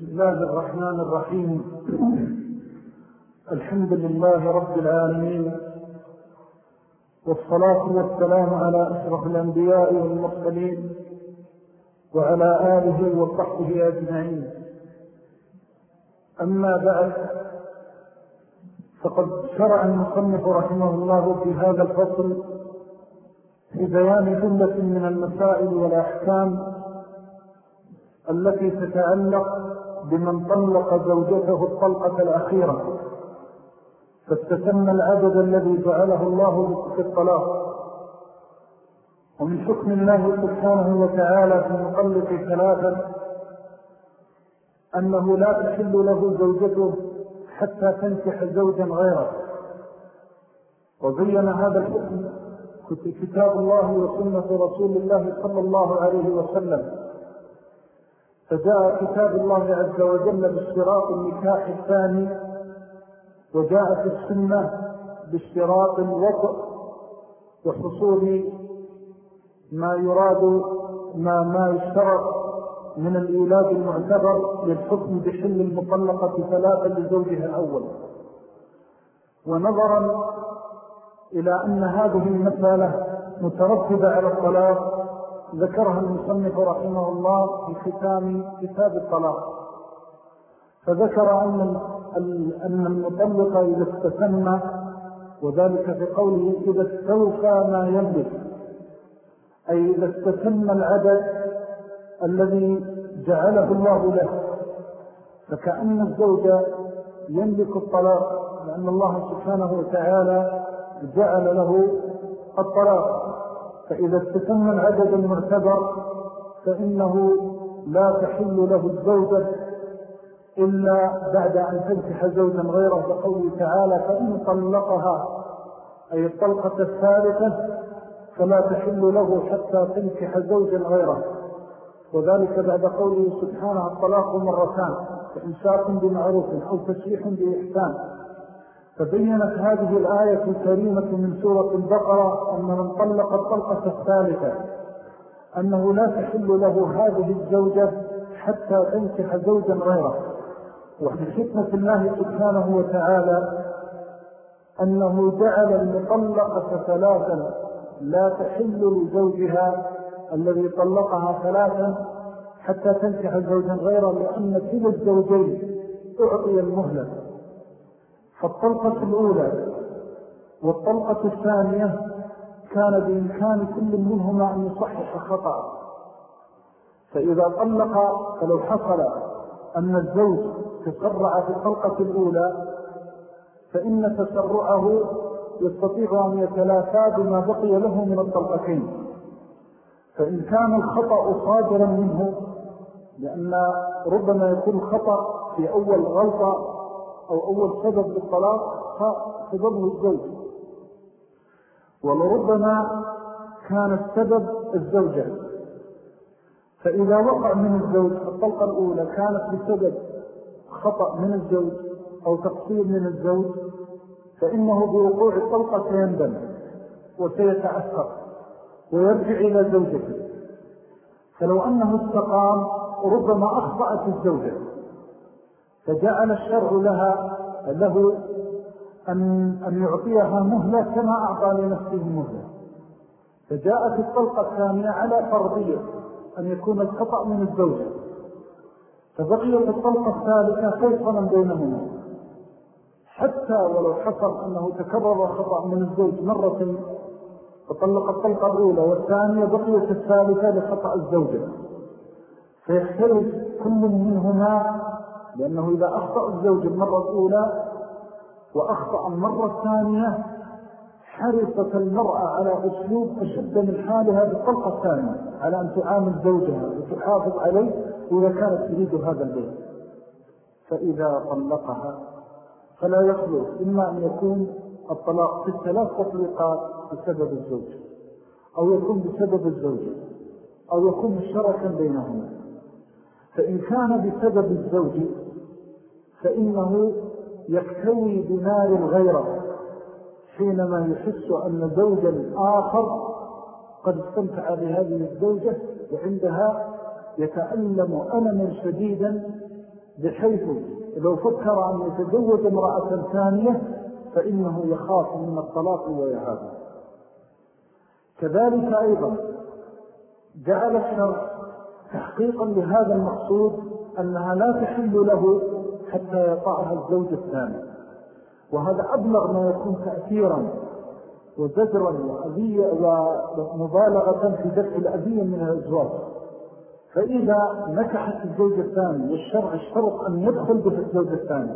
بسم الله الرحمن الرحيم. الحمد لله رب العالمين والصلاة والسلام على أشرف الأنبياء والمرسلين وعلى آله وصحبه أجمعين. أما بعد فقد شرع المصنف رحمه الله في هذا الفصل في بيان جملة من المسائل والأحكام التي تتعلق بمن طلق زوجته الطلقة الأخيرة. فاستتم العدد الذي جعله الله في الطلاق. ومن حكم الله سبحانه وتعالى في مطلق ثلاثة أنه لا تحل له زوجته حتى تنكح زوجا غيره. وبين هذا الحكم كتاب الله وسنة رسول الله صلى الله عليه وسلم. فجاء كتاب الله عز وجل باشتراط النكاح الثاني وجاءت السنة باشتراط الوطء وحصول ما يراد ما, ما يشترط من الإيلاد المعتبر للحكم بحل المطلقة ثلاثة لزوجها الأول. ونظرا إلى أن هذه المسألة مترتبة على الطلاق ذكرها المصنف رحمه الله في ختام كتاب الطلاق. فذكر أن المطلق إذا استثنى وذلك في قوله إذا استوفى ما يملك أي إذا استثنى العدد الذي جعله الله له. فكأن الزوج يملك الطلاق لأن الله سبحانه وتعالى جعل له الطلاق. فإذا استثنى العدد المعتبر فإنه لا تحل له الزوجة إلا بعد أن تنكح زوجا غيره بقوله تعالى فإن طلقها أي الطلقة الثالثة فلا تحل له حتى تنكح زوجا غيره. وذلك بعد قوله سبحانه الطلاق مرتان فإنشاء بمعروف أو تشريح بإحسان. فبينت هذه الآية الكريمة من سورة البقرة أن من طلق الطلقة الثالثة أنه لا تحل له هذه الزوجة حتى تنكح زوجا غيره. وفي حكمة الله سبحانه وتعالى أنه جعل المطلقة ثلاثا لا تحل لزوجها الذي طلقها ثلاثا حتى تنكح زوجا غيره لأن كل الزوجين أعطي المهلة فالطلقة الأولى والطلقة الثانية كان بإمكان كل منهما أن يصحح خطأ فإذا طلق فلو حصل أن الزوج تسرع في الطلقة الأولى فإن تسرعه يستطيع أن يتلافى بما بقي له من الطلقتين. فإن كان الخطأ صادرا منه لأن ربما يكون خطأ في أول غلطة أو أول سبب للطلاق فسببه الزوج. ولربما كان السبب الزوجة. فإذا وقع من الزوج الطلقة الأولى كانت بسبب خطأ من الزوج أو تقصير من الزوج فإنه بوقوع الطلقة سيندم وسيتأثر ويرجع إلى زوجته. فلو أنه استقام ربما أخطأت الزوجة. فجعل الشرع لها له أن, أن يعطيها مهلة كما أعطى لنفسه مهلة. فجاءت الطلقة الثانية على فرضية أن يكون الخطأ من الزوجة. فبقيت الطلقة الثالثة فيصلا بينهما؟ حتى ولو حصل أنه تكرر الخطأ من الزوج مرة فطلق الطلقة الأولى والثانية بقيت الثالثة لخطأ الزوجة. فيختلف كل منهما لأنه إذا أخطأ الزوج المرة الأولى وأخطأ المرة الثانية حرصت المرأة على أسلوب أشد من حالها بالطلقة الثانية على أن تعامل زوجها وتحافظ عليه إذا كانت تريد هذا البيت. فإذا طلقها فلا يخلو إما أن يكون الطلاق في الثلاث تطليقات بسبب الزوج أو يكون بسبب الزوج أو يكون مشتركا بينهما. فإن كان بسبب الزوج فإنه يكتوي بنار الغيرة حينما يحس أن زوجا آخر قد استمتع بهذه الزوجة وعندها يتألم ألما شديدا بحيث لو فكر أن يتزوج امرأة ثانية فإنه يخاف من الطلاق ويهابه كذلك أيضا جعل الشرع تحقيقا لهذا المقصود أنها لا تحل له حتى يطعها الزوج الثاني. وهذا أبلغ ما يكون تأثيرا وزجرا ومبالغة في دفع الأذية من الأزواج. فإذا نكحت الزوج الثاني والشرع اشترط أن يدخل به الزوج الثاني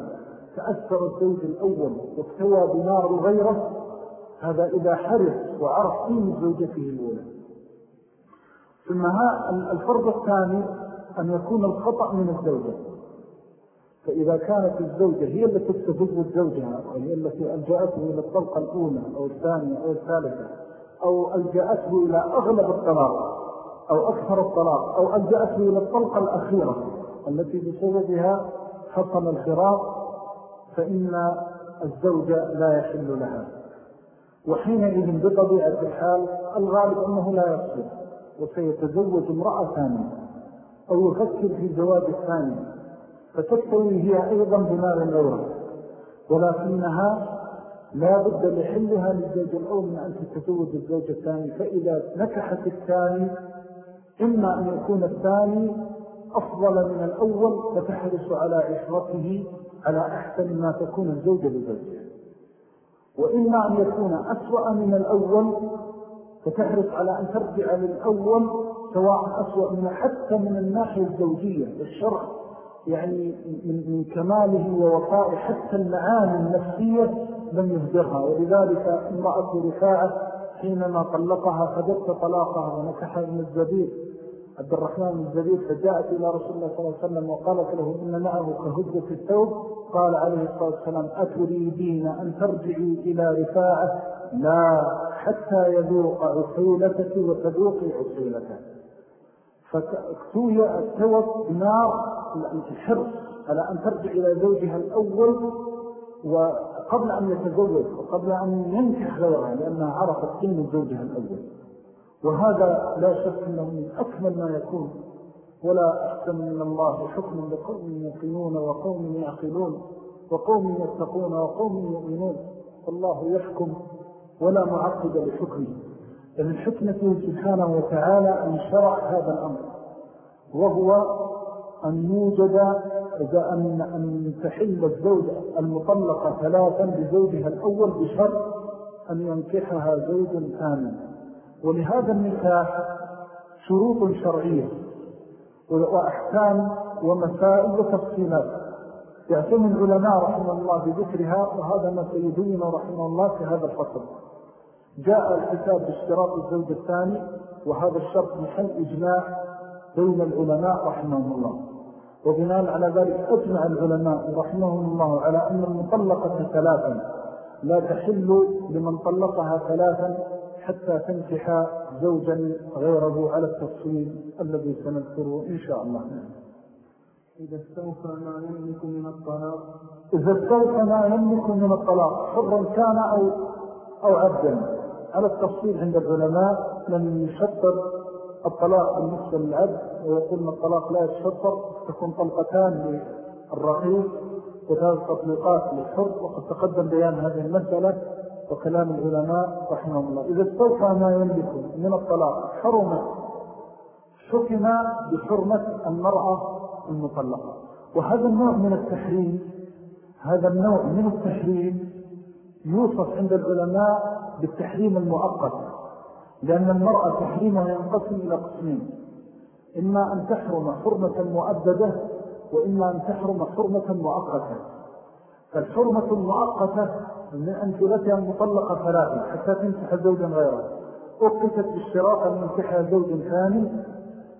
تأثر الزوج الأول واكتوى بنار غيره هذا إذا حرص وعرف قيمة زوجته الأولى. ثم الفرض الثاني أن يكون الخطأ من الزوجة. فإذا كانت الزوجة هي التي تستفز زوجها وهي التي ألجأته إلى الطلقة الأولى أو الثانية أو الثالثة أو ألجأته إلى أغلب الطلاق أو أكثر الطلاق أو ألجأته إلى الطلقة الأخيرة التي بسببها حصل الخراق فإن الزوجة لا يحل لها. وحينئذ بطبيعة الحال الغالب أنه لا يصبر وسيتزوج امرأة ثانية أو يفكر في زواج الثانية فتستوي هي أيضا بنار الأورى ولكنها لا بد لحلها للزوج الأول من أن تتزوج الزوج الثاني فإذا نكحت الثاني إما أن يكون الثاني أفضل من الأول فتحرص على عشرته على أحسن ما تكون الزوجة لزوجها وإما أن يكون أسوأ من الأول فتحرص على أن ترجع للأول سواء أسوأ من حتى من الناحية الزوجية الشرع يعني من, من كماله ووفائه حتى المعاني النفسية لم يهدرها. ولذلك امرأة رفاعة حينما طلقها فدت طلاقها ونكح ابن الزبير. عبد الرحمن بن الزبير فجاءت إلى رسول الله صلى الله عليه وسلم وقالت له إن معه كهدة الثوب. قال عليه الصلاة والسلام أتريدين أن ترجعي إلى رفاعة لا حتى يذوق عسيلتك وتذوقي عسيلتك. فاكتوي التوب بنار الحرص على أن ترجع إلى زوجها الأول وقبل أن يتزوج وقبل أن ينكح غيرها لأنها عرفت قيمة زوجها الأول. وهذا لا شك أنه من أكمل ما يكون ولا أحسن من الله حكم لقوم يقينون وقوم يعقلون وقوم يتقون وقوم يؤمنون. الله يحكم ولا معقد لحكمه. فمن حكمته سبحانه وتعالى أن شرع هذا الأمر وهو أن يوجد أن, أن تحل الزوجة المطلقة ثلاثا بزوجها الأول بشرط أن ينكحها زوج ثاني ولهذا النكاح شروط شرعية وأحكام ومسائل وتفصيلات. يعتم العلماء رحمه الله بذكرها وهذا ما سيدين رحمه الله في هذا الفصل. جاء الكتاب باشتراط الزوج الثاني وهذا الشرط محل إجماع بين العلماء رحمهم الله. وبناء على ذلك أجمع العلماء رحمهم الله على أن المطلقة ثلاثا لا تحل لمن طلقها ثلاثا حتى تنكح زوجا غيره على التفصيل الذي سنذكره إن شاء الله. إذا استوفى ما يملك من الطلاق. إذا استوفى ما يملك من الطلاق حرا كان أو, أو عبدا. على التفصيل عند العلماء من يشطر الطلاق بالنسبة للعبد ويقول أن الطلاق لا يتشطر تكون طلقتان للرقيق وثلاث تطليقات للحر وقد تقدم بيان هذه المسألة. وكلام العلماء رحمه الله. إذا استوفى ما يملك من الطلاق حرمت حكم بحرمة المرأة المطلقة. وهذا النوع من التحريم هذا النوع من التحريم يوصف عند العلماء بالتحريم المؤقت. لأن المرأة تحريمها ينقسم إلى قسمين. إما أن تحرم حرمة مؤبدة وإما أن تحرم حرمة مؤقتة. فالحرمة المؤقتة من أمثلتها المطلقة ثلاثة حتى تنسح زوجا غيره. أقتت بالشراط أن ينسحها زوج ثاني.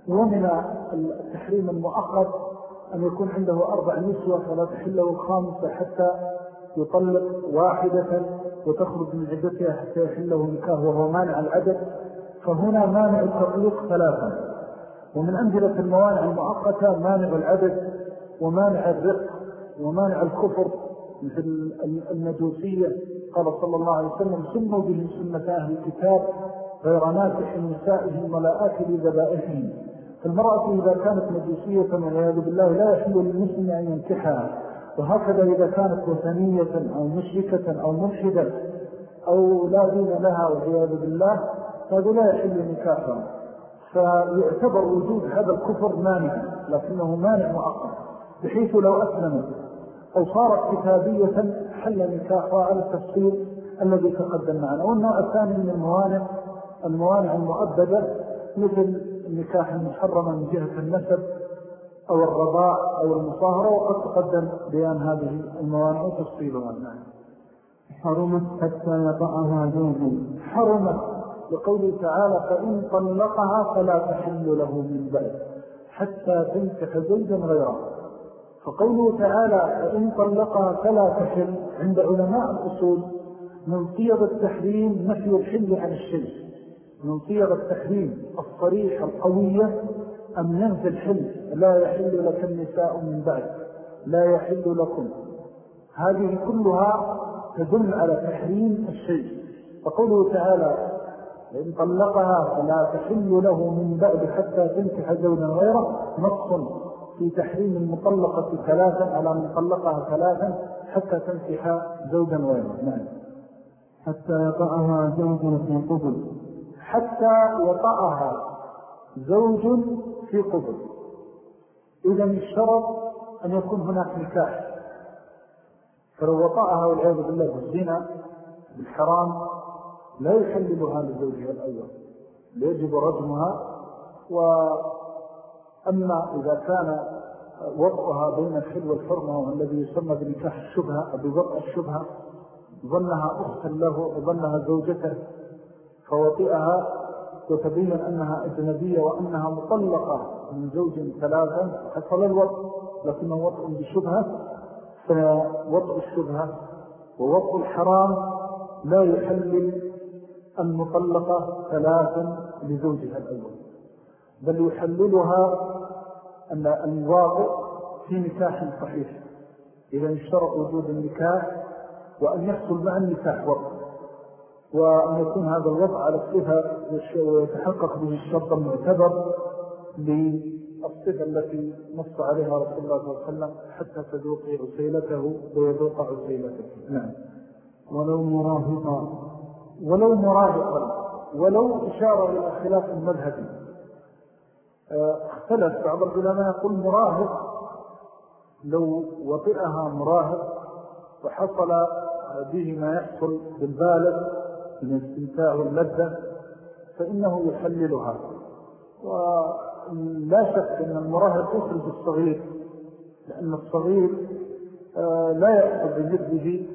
ومن التحريم المؤقت أن يكون عنده أربع نسوة فلا تحله الخامسة حتى يطلق واحدة وتخرج من عدتها حتى يحله نكاه وهو مانع العدد. فهنا مانع التطليق ثلاثة. ومن أنزلة الموانع المؤقتة مانع العدد ومانع الرق ومانع الكفر مثل المجوسية قال صلى الله عليه وسلم سموا بهم سنة أهل الكتاب غير ناكح نسائهم ولا آكل ذبائحهم المرأة إذا كانت مجوسية والعياذ بالله لا يحل للمسلم أن ينكحها. وهكذا إذا كانت وثنية أو مشركة أو ملحدة أو لا دين لها والعياذ بالله هذا لا يحل نكاحها. فيعتبر وجود هذا الكفر مانع لكنه مانع مؤقت بحيث لو أسلمت. أو صارت كتابية حل نكاحها على التفصيل الذي تقدم معنا. والنوع الثاني من الموانع الموانع المؤبدة مثل النكاح المحرمة من جهة النسب أو الرضاء أو المصاهرة وقد تقدم بيان هذه الموانع وتفصيلها. حرمت حتى يطأها زوج حرمت. لقوله تعالى فإن طلقها فلا تحل له من بعد حتى تنكح زوجا غيره. فقوله تعالى فإن طلقها فلا تحل عند علماء الأصول من صيغ التحريم نفي الحل عن الشيء من صيغ التحريم الصريحة القوية أم ينفي الحل؟ لا يحل لك النساء من بعد. لا يحل لكم. هذه كلها تدل على تحريم الشيء فقوله تعالى إن طلقها فلا تحل له من بعد حتى تنكح زوجا غيره نص. في تحريم المطلقة ثلاثا على من طلقها ثلاثا حتى تنكح زوجا غيره نعم. حتى يطأها زوج في قبل. حتى يطأها زوج في قبل. إذا الشرط أن يكون هناك نكاح. فلو وطأها والعياذ بالله بالزنا بالحرام لا يحللها لزوجها الأول. يجب رجمها وأما إذا كان وضعها بين الحل والحرمة والذي يسمى بنكاح الشبهة بوضع الشبهة ظنها أختا له وظنها زوجته فوطئها وتبين أنها أجنبية وأنها مطلقة من زوج ثلاثا حصل الوضع لكنه وضع بشبهة فوضع الشبهة ووضع الحرام لا يحلل المطلقة ثلاثا لزوجها الأول. بل يحللها الواقع في نكاح صحيح. إذا اشترط وجود النكاح وأن يحصل مع النكاح وقت وأن يكون هذا الوضع على الصفة ويتحقق به الشرط المعتبر للصفة التي نص عليها رسول الله صلى الله عليه وسلم حتى تذوقي عسيلته ويذوق عسيلته نعم. ولو مراهقا ولو مراهقا ولو إشارة إلى خلاف المذهبي اختلف بعض العلماء يقول مراهق. لو وطئها مراهق وحصل به ما يحصل بالبالغ من الاستمتاع واللذة فإنه يحللها. ولا شك أن المراهق يخرج الصغير لأن الصغير آه، لا يحصل بجده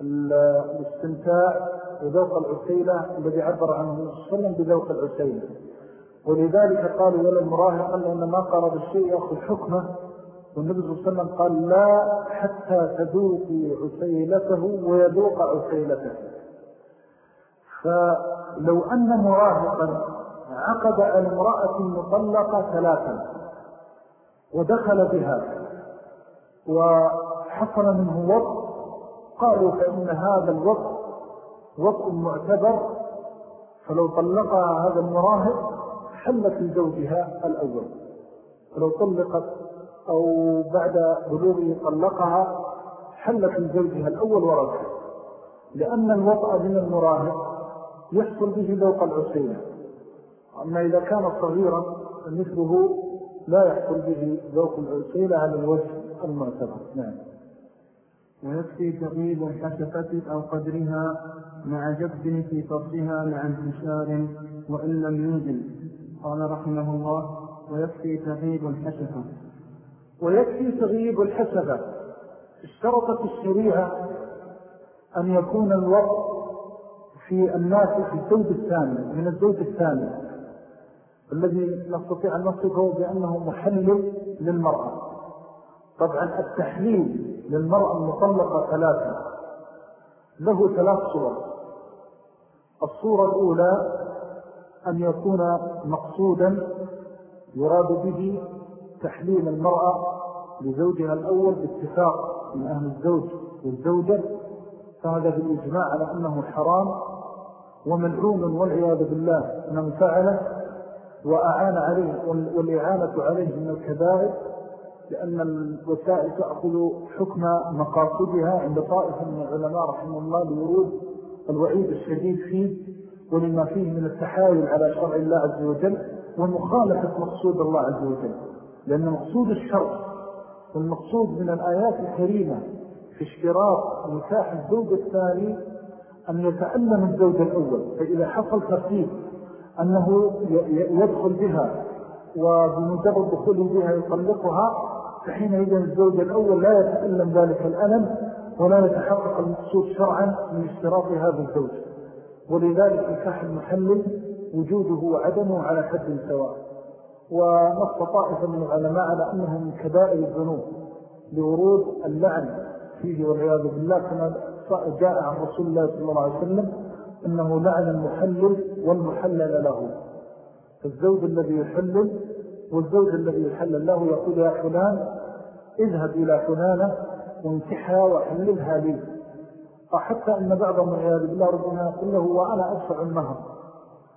الاستمتاع وذوق العسيلة الذي عبر عنه صلى بذوق العسيلة. ولذلك قالوا ولا مراهقا لأن ما قرب الشيء يأخذ حكمه. والنبي صلى الله عليه وسلم قال لا حتى تذوقي عسيلته ويذوق عسيلته. فلو أن مراهقا عقد على امرأة مطلقة ثلاثا ودخل بها وحصل منه وضع قالوا فإن هذا الوضع وضع معتبر. فلو طلقها هذا المراهق حلت لزوجها الأول. فلو طلقت أو بعد بلوغه طلقها حلت لزوجها الأول ورجع لأن الوضع من المراهق يحصل به ذوق العسيلة أما إذا كان صغيرا مثله لا يحصل به ذوق العسيلة على الوجه المعتبر. نعم. ويكفي تغييب الحشفة أو قدرها مع جبد في فرضها مع انتشار وإن لم ينزل قال رحمه الله ويكفي تغييب الحشفة ويكفي تغييب الحسبة اشترطت الشريعة أن يكون الوقت في الناس في الزوج الثاني من الزوج الثاني. الذي نستطيع أن نصفه بأنه محلل للمرأة. طبعا التحليل للمرأة المطلقة ثلاثة. له ثلاث صور. الصورة الأولى أن يكون مقصودا يراد به تحليل المرأة لزوجها الأول باتفاق من أهل الزوج والزوجة فهذا بالإجماع على أنه حرام وملعون والعياذ بالله من فعله وأعان عليه والإعانة عليه من الكبائر لأن الوسائل تأخذ حكم مقاصدها عند طائفة من العلماء رحمه الله لورود الوعيد الشديد فيه ولما فيه من التحايل على شرع الله عز وجل ومخالفة مقصود الله عز وجل. لأن مقصود الشرع والمقصود من الآيات الكريمة في اشتراط نكاح الزوج الثاني أن يتألم الزوج الأول. فإذا حصل ترتيب أنه يدخل بها وبمجرد دخوله بها يطلقها فحينئذ الزوج الأول لا يتألم ذلك الألم ولا يتحقق المقصود شرعا من اشتراط هذا الزوج. ولذلك نكاح المحلل وجوده وعدمه على حد سواء. ونص طائفة من العلماء على أنه من كبائر الذنوب لورود اللعن فيه والعياذ بالله كما جاء عن رسول الله صلى الله عليه وسلم أنه لعن المحلل والمحلل له. الزوج الذي يحلل والزوج الذي يحلل له يقول يا فلان اذهب إلى فلانة وانتحها وحللها لي. حتى أن بعضهم والعياذ بالله ربما يقول له وأنا أدفع النهر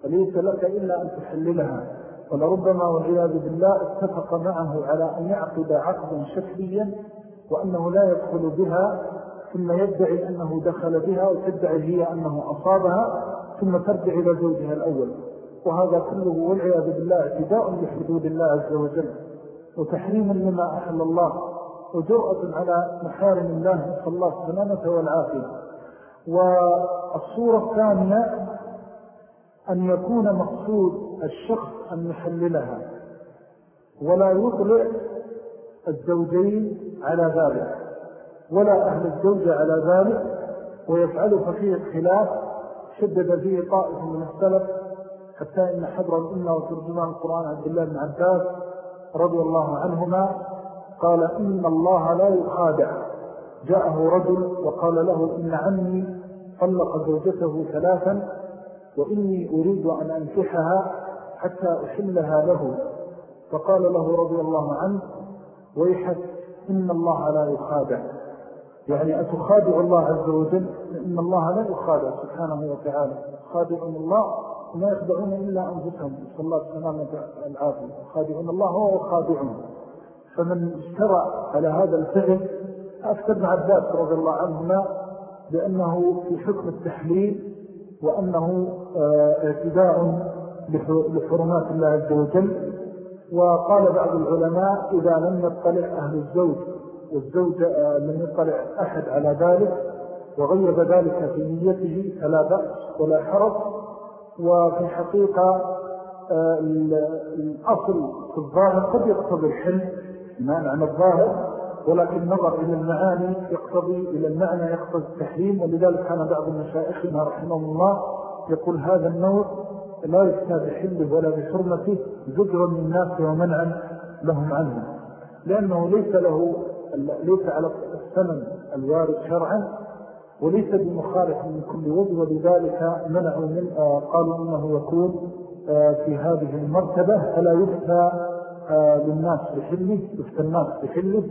فليس لك إلا أن تحللها. ولربما والعياذ بالله اتفق معه على أن يعقد عقدا شكليا وأنه لا يدخل بها ثم يدعي أنه دخل بها وتدعي هي أنه أصابها ثم ترجع إلى زوجها الأول. وهذا كله والعياذ بالله اعتداء لحدود الله عز وجل. وتحريم لما أحل الله. وجرأة على محارم الله نسأل الله السلامة والعافية. والصورة الثانية أن يكون مقصود الشخص أن يحللها ولا يطلع الزوجين على ذلك ولا أهل الزوجة على ذلك ويفعل ففيه الخلاف شدد فيه طائف من السلف حتى إن حبر الأمة وترجمان القرآن عبد الله بن عباس رضي الله عنهما قال إن الله لا يخادع. جاءه رجل وقال له إن عمي طلق زوجته ثلاثا وإني أريد أن أنكحها حتى أحلها له. فقال له رضي الله عنه ويحك إن الله لا يخادع. يعني أتخادع الله عز وجل؟ إن الله لا يخادع سبحانه وتعالى. خادعون الله وما يخدعون إلا أنفسهم. صلى الله عليه وسلم العافية خادعون الله هو وخادعون فمن اشترى على هذا الفعل أفتر مع عباس رضي الله عنهما بأنه في حكم التحليل وأنه آه، اعتداء لحرمات الله عز وجل. وقال بعض العلماء إذا لم يطلع أهل الزوج والزوج آه، لم يطلع أحد على ذلك وغيب ذلك في نيته فلا بأس ولا حرج. وفي حقيقة آه، الأصل في الظاهر قد يقتضي الحل معنى عن الظاهر ولكن نظر إلى المعاني يقتضي إلى المعنى يقتضي التحريم ولذلك كان بعض المشائخنا رحمه الله يقول هذا النوع لا يفتى بحله ولا بحرمته زجرا من الناس ومنعا لهم عنه. لأنه ليس له ليس على الثمن الوارد شرعا وليس بمخالف من كل وجه ولذلك منعوا من آه، قالوا إنه يكون آه، في هذه المرتبة فلا آه، للناس بحله يفتى الناس بحله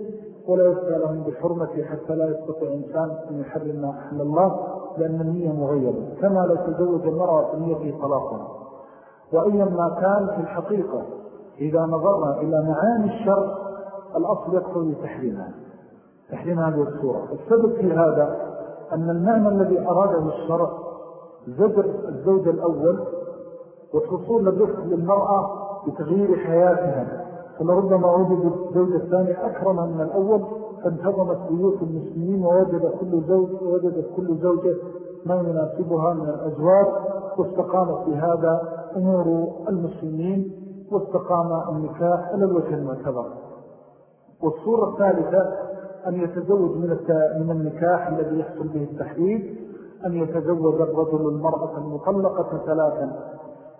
ولا يفتى لهم بحرمته حتى لا يستطيع إنسان أن يحرم ما الله لأن النية مغيرة. كما لو تزوج المرأة في طلاقها وأيما كان في الحقيقة إذا نظرنا إلى معاني الشر الأصل يقتضي تحريمها. تحريم هذه الصورة السبب في هذا أن المعنى الذي أراده الشرع زجر الزوج الأول وحصول الرفق للمرأة بتغيير حياتها. فلربما وجد الزوج الثاني أكرم من الأول. فانتظمت بيوت المسلمين ووجد كل زوج ووجدت كل زوجة ما يناسبها من الأزواج. واستقامت بهذا أمور المسلمين. واستقام النكاح على الوجه المعتبر. والصورة الثالثة أن يتزوج من من النكاح الذي يحصل به التحديد أن يتزوج الرجل المرأة المطلقة ثلاثا.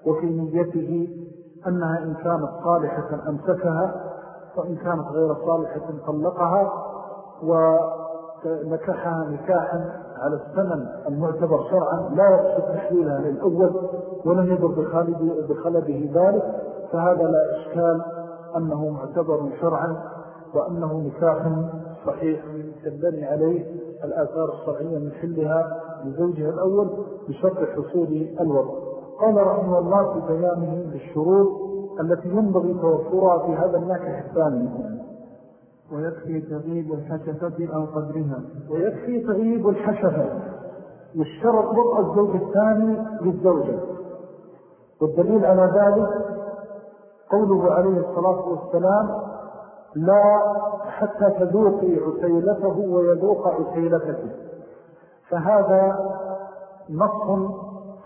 وفي نيته أنها إن كانت صالحة أمسكها وإن كانت غير صالحة طلقها ونكحها نكاحا على الثمن المعتبر شرعا لا يقصد تحليلها للأول ولم يدر بخلده ذلك فهذا لا إشكال أنه معتبر شرعا وأنه نكاح صحيح تبني عليه الآثار الصحية من حلها لزوجها الأول بشرط حصول الوضع. قال رحمه الله في بيانه بالشروط التي ينبغي توفرها في هذا الناكح الثاني ويكفي تغيب الحشفة أو قدرها. ويكفي تغيب الحشفة. يشترط وضع الزوج الثاني للزوجة. والدليل على ذلك قوله عليه الصلاة والسلام لا حتى تذوقي عسيلته ويذوق عسيلتك فهذا نص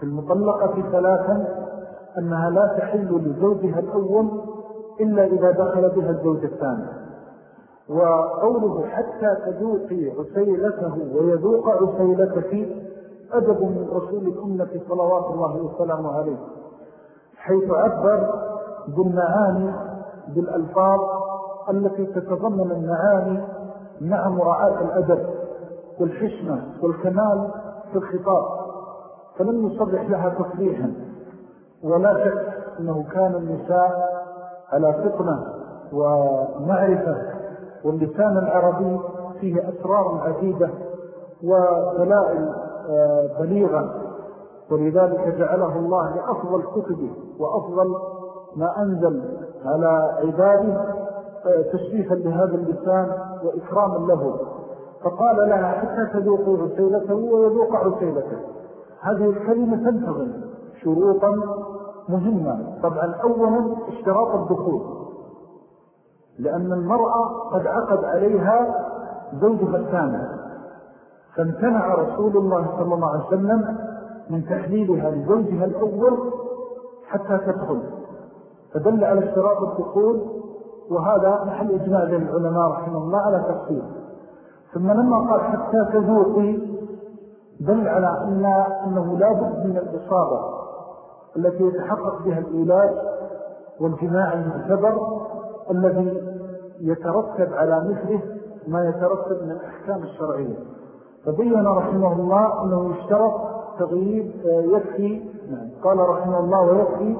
في المطلقة ثلاثا أنها لا تحل لزوجها الأول إلا إذا دخل بها الزوج الثاني. وقوله حتى تذوقي عسيلته ويذوق عسيلتك أدب من رسول الأمة صلوات الله وسلامه عليه. حيث عبر بالمعاني بالألفاظ التي تتضمن المعاني مع مراعاة الأدب والحشمة والكمال في الخطاب. فلم يصرح لها تصريحا. ولا شك أنه كان النساء على فطنة ومعرفة واللسان العربي فيه أسرار عديدة ودلائل آه، بليغة. ولذلك جعله الله لأفضل كتبه وأفضل ما أنزل على عباده آه، تشريفا لهذا اللسان وإكراما له. فقال لها حتى تذوق عسيلته ويذوق عسيلته هذه الكلمة تنتظم شروطا مهمة. طبعا أولا اشتراط الدخول لأن المرأة قد عقد عليها زوجها الثاني فامتنع رسول الله صلى الله عليه وسلم من تحليلها لزوجها الأول حتى تدخل. فدل على اشتراط الدخول وهذا محل إجماع بين العلماء رحمه الله على تفصيل. ثم لما قال حتى تذوقي دل على أن أنه لا بد من الإصابة التي يتحقق بها الإيلاج والجماع المعتبر الذي يترتب على مثله ما يترتب من الأحكام الشرعية. فبين رحمه الله أنه يشترط تغييب آه، يكفي نعم. قال رحمه الله ويكفي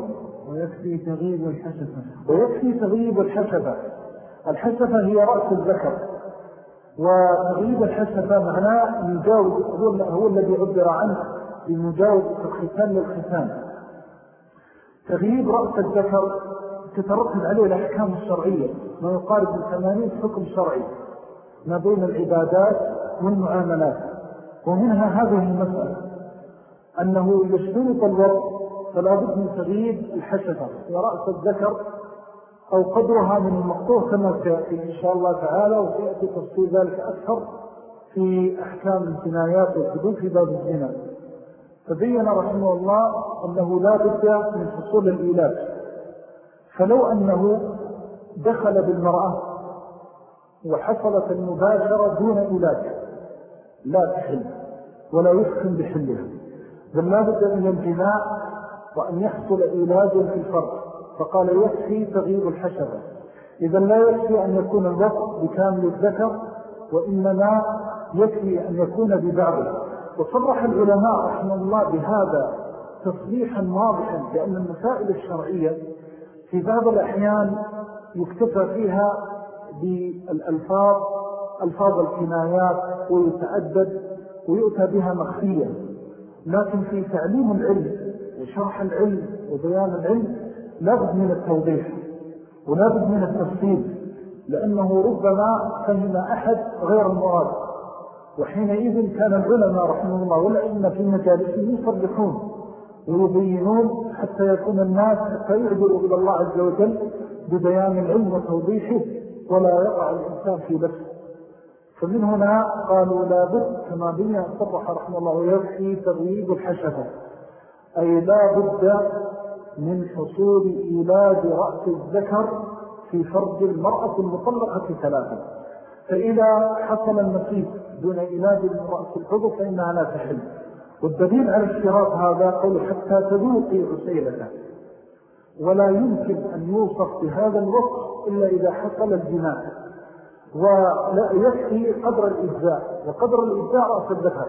ويكفي تغييب الحشفة ويكفي تغييب الحشفة الحشفة هي رأس الذكر. وتغييب الحشفة معناه يجاوز هو, هو الذي عبر عنه بمجاوزة الختان للختان. تغييب رأس الذكر تترتب عليه الأحكام الشرعية ما يقارب من ثمانين حكم شرعي ما بين العبادات والمعاملات. ومنها هذه المسألة أنه يشترط الوقت فلا بد من تغيير الحشفة ورأس الذكر أو قدرها من المقطوع كما سيأتي إن شاء الله تعالى وسيأتي تفصيل ذلك أكثر في أحكام الجنايات والحدود في باب الزنا. فبين رحمه الله أنه لا بد من حصول الإيلاج فلو أنه دخل بالمرأة وحصلت المباشرة دون إيلاج لا تحل ولا يسكن بحلها. بل لا بد من الجماع وأن يحصل إيلاج في الفرق فقال يكفي تغيير الحشرة. إذا لا يكفي أن يكون الوقت بكامل الذكر وإنما يكفي أن يكون ببعضه. وصرح العلماء رحمه الله بهذا تصريحا واضحا لأن المسائل الشرعية في بعض الأحيان يكتفى فيها بالألفاظ ألفاظ الكنايات ويتأدد ويؤتى بها مخفية لكن في تعليم العلم وشرح العلم وبيان العلم لابد من التوضيح ولابد من التفصيل لأنه ربما فهم أحد غير المراد. وحينئذ كان العلماء رحمه الله والعلم في مجالسهم يصرحون ويبينون حتى يكون الناس حتى يعبروا إلى الله عز وجل ببيان العلم وتوضيحه ولا يقع الإنسان في نفسه فمن هنا قالوا لابد كما بني صرح رحمه الله ويبحي تغييب الحشفة أي لا بد من حصول إيلاد رأس الذكر في فرج المرأة المطلقة ثلاثة. فإذا حصل النصيب دون إيلاد رأس الحضر فإنها لا تحل. والدليل على اشتراط هذا قول حتى تذوقي عسيلته ولا يمكن أن يوصف بهذا الوقت إلا إذا حصل الجماع ويكفي قدر الإجزاء. وقدر الإجزاء رأس الذكر.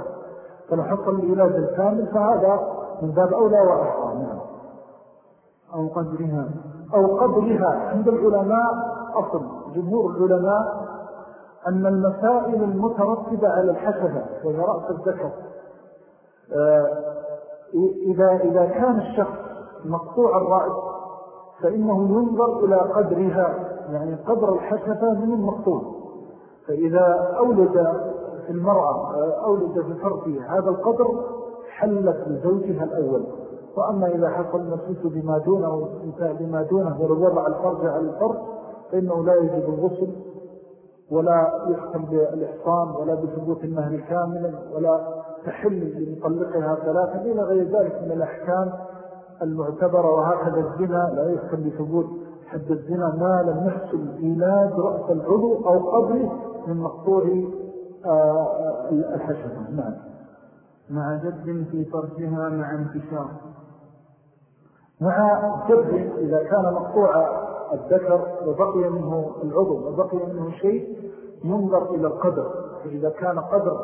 فلو حصل العلاج الكامل فهذا من باب أولى وأحرى نعم. أو قدرها أو قدرها عند العلماء أصل جمهور العلماء أن المسائل المترتبة على الحسبة وهي رأس الذكر آه، إذا, إذا كان الشخص مقطوع الرأس فإنه ينظر إلى قدرها يعني قدر الحشفة من المقطوع. فإذا أولد في المرأة أولد في فرقها هذا القدر حلت لزوجها الأول. وأما إذا حصل المسيس بما دونه بما دونه ولو وضع الفرج على الفرج فإنه لا يجب الغسل ولا يحكم بالإحصان ولا بثبوت المهر كاملا ولا تحل لمطلقها ثلاثة إلى غير ذلك من الأحكام المعتبرة وهكذا الزنا لا يحكم بثبوت حد الزنا ما لم يحصل إيلاد رأس العضو أو قبله من مقطوع آه، آه، الحشفة نعم. مع جد في فرجها مع انتشار. مع جد إذا كان مقطوع الذكر وبقي منه العضو وبقي منه شيء ينظر إلى القدر. فإذا كان قدر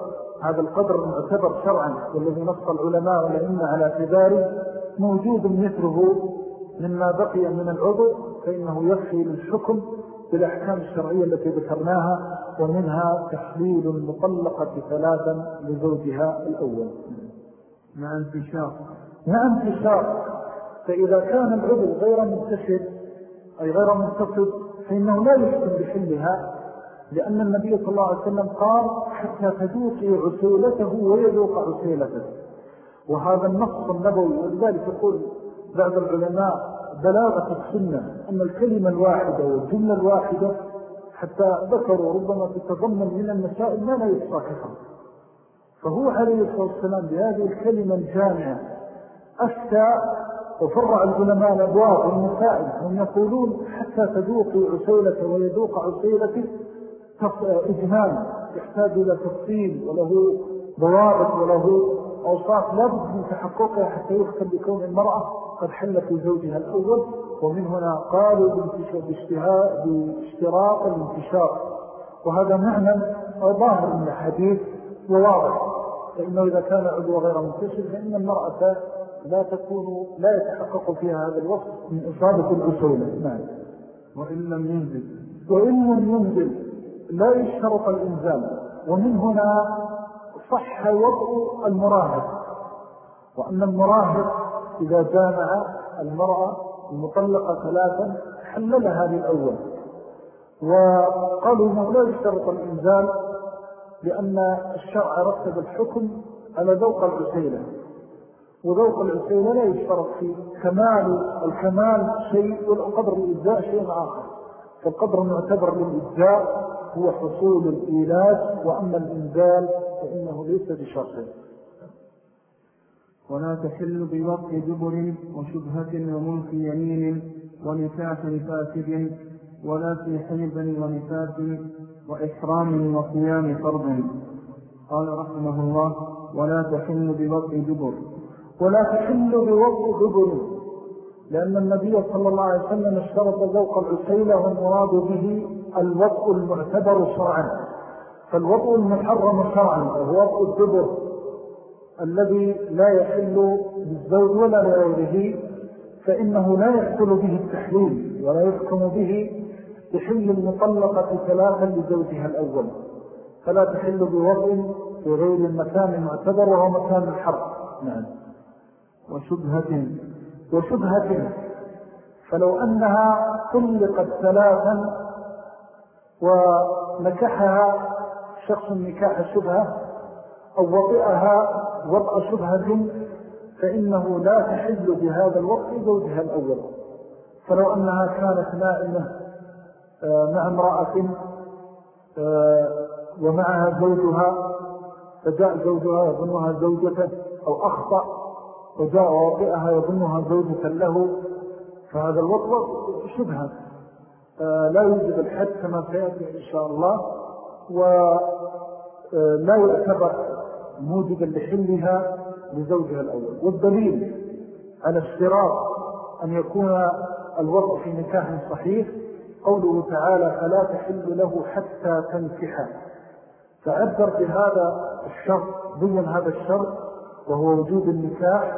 هذا القدر معتبر شرعا والذي نص العلماء والأئمة على اعتباره موجود مثله مما بقي من العضو فإنه يكفي للحكم بالأحكام الشرعية التي ذكرناها ومنها تحليل المطلقة ثلاثا لزوجها الأول. مع انتشار. مع انتشار. فإذا كان العضو غير منتشر أي غير منتصب فإنه لا يحكم بحلها لأن النبي صلى الله عليه وسلم قال حتى تذوقي عسولته ويذوق عسولته وهذا النص النبوي ولذلك يقول بعض العلماء بلاغة السنة أن الكلمة الواحدة والجملة الواحدة حتى ذكروا ربما تتضمن من المسائل ما لا يتصاحفها فهو عليه الصلاة والسلام بهذه الكلمة الجامعة أفتى وفرع العلماء الأبواب والمسائل هم يقولون حتى تذوقي عسيلة ويذوق عسيلة إجمال يحتاج إلى تفصيل وله ضوابط وله أوصاف. لا بد من تحققها حتى يختم بكون المرأة قد حلت لزوجها الأول ومن هنا قالوا باشتراط الانتشار. وهذا معنى ظاهر من الحديث وواضح فإنه إذا كان عضو غير منتشر فإن المرأة لا تكون لا يتحقق فيها هذا الوصف. من إصابة الأصول. نعم. وإن لم ينزل. وإن لم ينزل لا يشترط الإنزال. ومن هنا صح وضع المراهق. وأن المراهق إذا جامع المرأة المطلقة ثلاثا حللها للأول وقالوا أنه لا يشترط الإنزال لأن الشرع رتب الحكم على ذوق العسيلة وذوق العسيلة لا يشترط فيه كمال الكمال شيء والقدر الإجزاء شيء آخر. فالقدر المعتبر للإجزاء هو حصول الإيلاد وأما الإنزال فإنه ليس بشرط. ولا تحل بوقت جبر وشبهة وملك يمين ونكاح فاسد ولا في حيض ونفاس وإحرام وصيام فرض قال رحمه الله ولا تحل بوقت جبر ولا تحل بوقت جبر لأن النبي صلى الله عليه وسلم اشترط ذوق العسيلة والمراد به الوضع المعتبر شرعا. فالوضع المحرم شرعا وهو وضع الدبر الذي لا يحل بالزوج ولا لغيره فإنه لا يحصل به التحليل ولا يحكم به تحل المطلقة ثلاثا لزوجها الأول. فلا تحل بوضع في غير المكان المعتبر وهو مكان الحرب. نعم. وشبهة وشبهة. فلو أنها طلقت ثلاثا ونكحها شخص نكاح شبهة أو وطئها وضع شبهة فإنه لا تحل بهذا الوقت زوجها الأول. فلو أنها كانت نائمة آه، مع امرأة آه، ومعها زوجها فجاء زوجها يظنها زوجته أو أخطأ وجاء وطئها يظنها زوجة له فهذا الوطء شبهة. آه، لا يوجد الحد كما سيأتي إن شاء الله ولا آه، يعتبر موجبا لحلها لزوجها الأول. والدليل على اشتراط أن يكون الوضع في نكاح صحيح قوله تعالى فلا تحل له حتى تنكح فعبر بهذا الشرط ضمن هذا الشرط وهو وجود النكاح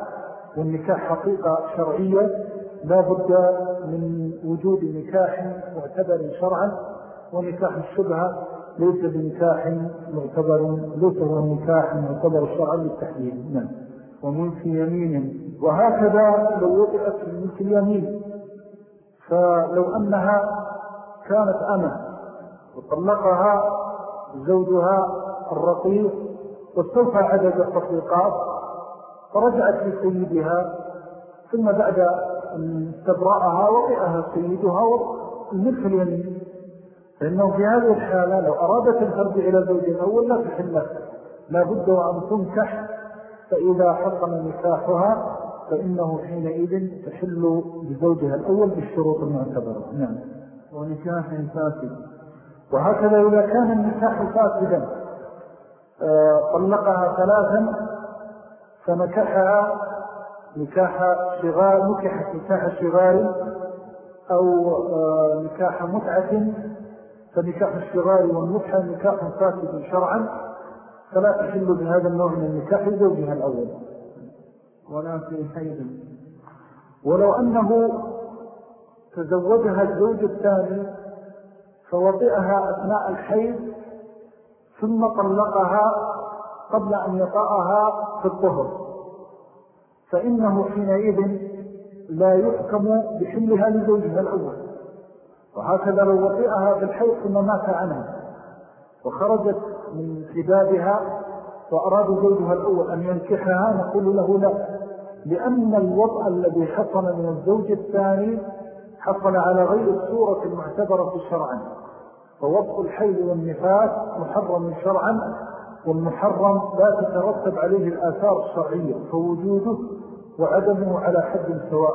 والنكاح حقيقة شرعية لا بد من وجود نكاح معتبر شرعا ونكاح الشبهة ليس بنكاح معتبر ليس هو النكاح معتبر شرعا للتحليل. نعم. وملك يمين. وهكذا لو وضعت ملك اليمين. فلو أنها كانت أنا وطلقها زوجها الرقيق واستوفى عدد التطليقات فرجعت لسيدها ثم بعد أن استبرأها وقعها سيدها والملك اليمين. فإنه في هذه الحالة لو أرادت أن ترجع إلى زوج الأول لا تحله. لا بد وأن تنكح فإذا حصل نكاحها فإنه حينئذ تحل بزوجها الأول بالشروط المعتبرة. نعم. ونكاح فاسد. وهكذا إذا كان النكاح فاسدا آه، طلقها ثلاثا فنكحها نكاح شغال نكحت نكاح شغال أو آه، نكاح متعة. فنكاح الشغال والمتعة نكاح فاسد شرعا. فلا تحل بهذا النوع من النكاح زوجها الأول. ولا في حيض. ولو أنه تزوجها الزوج الثاني فوطئها أثناء الحيض ثم طلقها قبل أن يطأها في الطهر. فإنه حينئذ لا يحكم بحلها لزوجها الأول. وهكذا لو وطئها في الحيض ثم مات عنها. وخرجت من حبابها وأراد زوجها الأول أن ينكحها نقول له لا لأن الوضع الذي حصل من الزوج الثاني حصل على غير الصورة المعتبرة شرعا. فوضع الحيل والنفاس محرم شرعا. والمحرم لا تترتب عليه الآثار الشرعية فوجوده وعدمه على حد سواء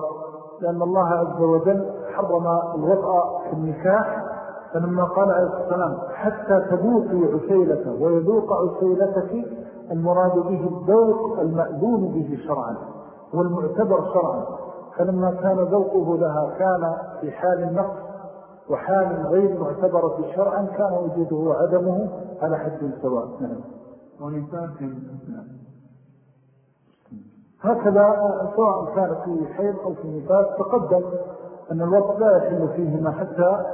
لأن الله عز وجل حرم الوضع في النكاح فلما قال عليه السلام حتى تذوقي عسيلة ويذوق عسيلتك المراد به الذوق المأذون به شرعا والمعتبر شرعا فلما كان ذوقه لها كان في حال النقص وحال غير معتبرة شرعا كان وجوده وعدمه على حد سواء. ونفاق نعم هكذا سواء كان في حيض أو في نفاق تقدم أن الوقت لا يحل فيهما حتى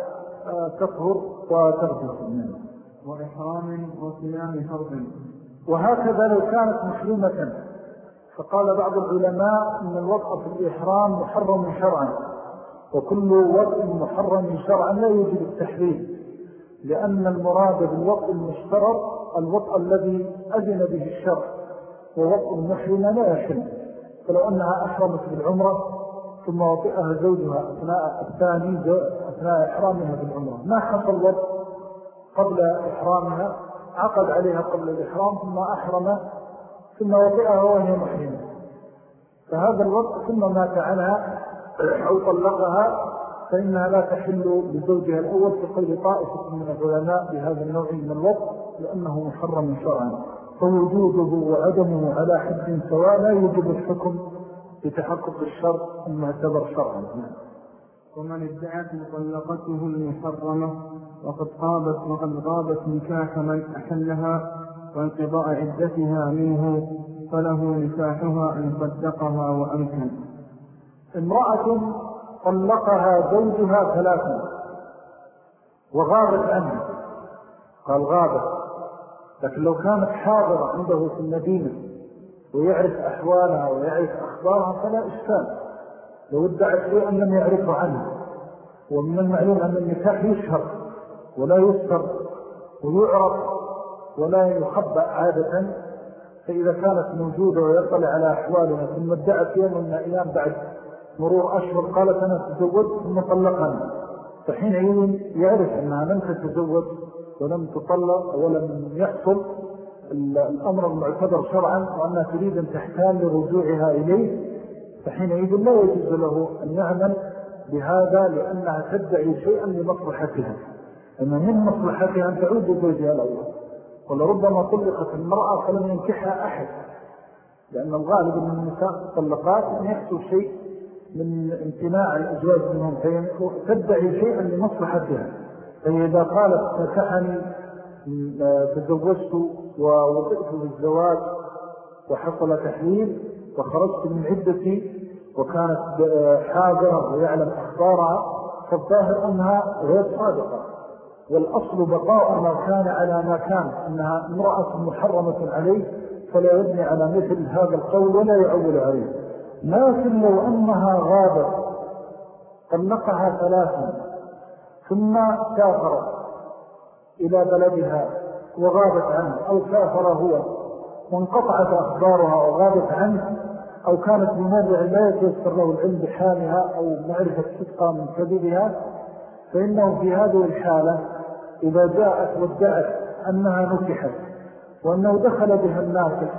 آه، تطهر وتغتسل نعم وإحرام وصيام فرض وهكذا لو كانت محرمة فقال بعض العلماء أن الوضع في الإحرام محرم شرعا وكل وضع محرم شرعا لا يوجد التحريم لأن المراد بالوضع المشترط الوضع الذي أذن به الشرع ووضع المحرم لا يحل فلو أنها أحرمت بالعمرة ثم وطئها زوجها أثناء الثاني أثناء إحرامها بالعمرة. ما حصل وضع قبل إحرامها؟ عقد عليها قبل الإحرام ثم أحرم ثم وطئها وهي محرمة. فهذا الوضع ثم مات عنها أو طلقها فإنها لا تحل لزوجها الأول في قول طائفة من العلماء بهذا النوع من الوضع لأنه محرم شرعا. فوجوده وعدمه على حد سواء لا يوجد الحكم بتحقق الشرط المعتبر شرعا. ومن ادعت مطلقته المحرمة وقد غابت وقد غابت نكاح من أحلها وانقضاء عدتها منه فله نكاحها إن صدقها وأمكن. امرأة طلقها زوجها ثلاثا وغابت عنه. قال غابت. لكن لو كانت حاضرة عنده في المدينة ويعرف أحوالها ويعرف أخبارها فلا إشكال. لو ادعت شيئا لم يعرفه عنه. ومن المعلوم أن النكاح يشهر ولا يسر ويعرف ولا يخبأ عادة. فإذا كانت موجودة ويطلع على أحوالها ثم ادعت يوم من الأيام بعد مرور أشهر قالت أنا تزوجت ثم طلقنا فحينئذ يعرف أنها لم تتزوج ولم تطلق ولم يحصل الأمر المعتبر شرعا وأنها تريد أن تحتال لرجوعها إليه فحينئذ لا يجوز له أن يعمل بهذا لأنها تدعي شيئا لمصلحتها. أن من مصلحتها أن تعود زوجها الأول ولربما طلقت المرأة فلم ينكحها أحد لأن الغالب من النساء الطلقات أن يحصل شيء من امتناع الأزواج منهم فتدعي شيئا لمصلحتها فإذا قالت نكحني تزوجت ووضعت بالزواج وحصل تحليل وخرجت من عدتي وكانت حاضرة ويعلم أخبارها فالظاهر أنها غير صادقة. والأصل بقاء ما كان على ما كان أنها امرأة محرمة عليه فلا يبني على مثل هذا القول ولا يعول عليه. لكن لو أنها غابت طلقها ثلاثا ثم سافرت إلى بلدها وغابت عنه أو سافر هو وانقطعت أخبارها وغابت عنه أو كانت بموضع لا يتيسر له العلم بحالها أو معرفة صدقها من كذبها فإنه في هذه الحالة إذا جاءت وادعت أنها نكحت وأنه دخل بها الناكح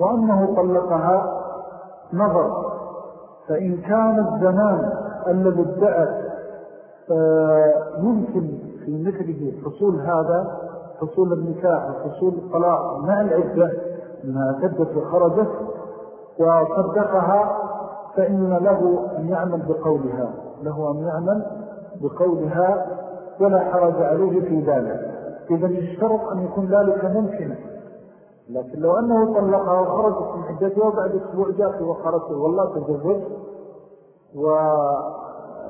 وأنه طلقها نظر فإن كان الزمان الذي ادعت آه، يمكن في مثله حصول هذا حصول النكاح وحصول الطلاق مع العدة أنها سدت وخرجت وصدقها فإن له أن يعمل بقولها له أن يعمل بقولها ولا حرج عليه في ذلك. إذا الشرط أن يكون ذلك ممكنا. لكن لو أنه طلقها وخرجت من حدتها وبعد أسبوع جاءت وخرجت والله تزوج و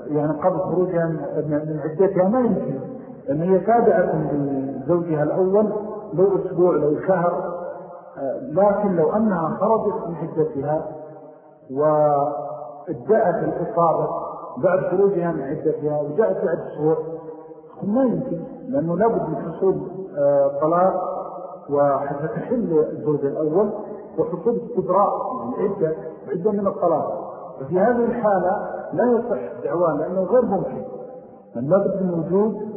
يعني قبل خروجها من عدتها ما يمكن لأن هي تابعة لزوجها الأول لو أسبوع لو شهر. لكن لو أنها خرجت من عدتها وادعت الإصابة بعد خروجها من عدتها وجاءت بعد أسبوع ما يمكن لأنه لابد من حصول آه، طلاق. وحتى تحل الزوج الأول وحصول استبراء من عدة عدة من الطلاق وفي هذه الحالة لا يصح دعوان لأنه غير ممكن. من لابد من وجود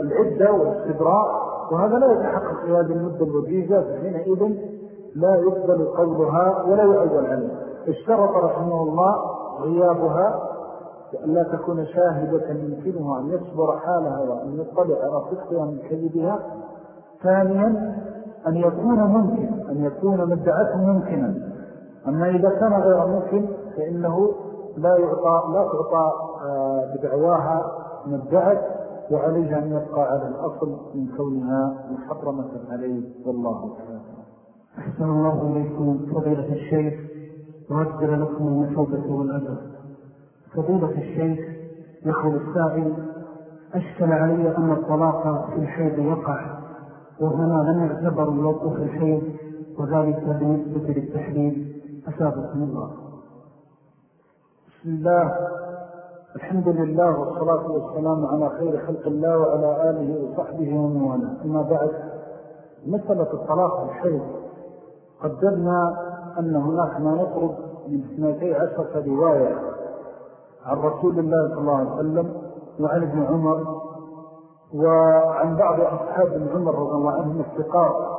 العدة والاستبراء وهذا لا يتحقق في هذه المدة الوجيزة فحينئذ لا يقبل قولها ولا يعول عليه اشترط رحمه الله غيابها لأن لا تكون شاهدة يمكنها أن يصبر حالها وأن يطلع على صدقها من كذبها ثانيا أن يكون ممكن أن يكون مدعته ممكنا. أما إذا كان غير ممكن فإنه لا يعطى لا تعطى آه، بدعواها مدعت وعليها أن يبقى على الأصل من كونها محرمة عليه. والله تعالى. أحسن الله إليكم فضيلة الشيخ. وأجزل لكم المثوبة والأجر. فضيلة الشيخ يقول السائل أشكل علي أن الطلاق في الحيض يقع. وهنا لم يعتبر الوقوف الحيض وذلك بالنسبة للتحليل أسابقكم الله. بسم الله. الحمد لله والصلاة والسلام على خير خلق الله وعلى آله وصحبه ومواله أما بعد مسألة الطلاق الحيض. قدرنا أن هناك ما يقرب من اثنتي عشرة رواية عن رسول الله صلى الله عليه وسلم وعن ابن عمر وعن بعض أصحاب ابن عمر رضي الله عنهم الثقار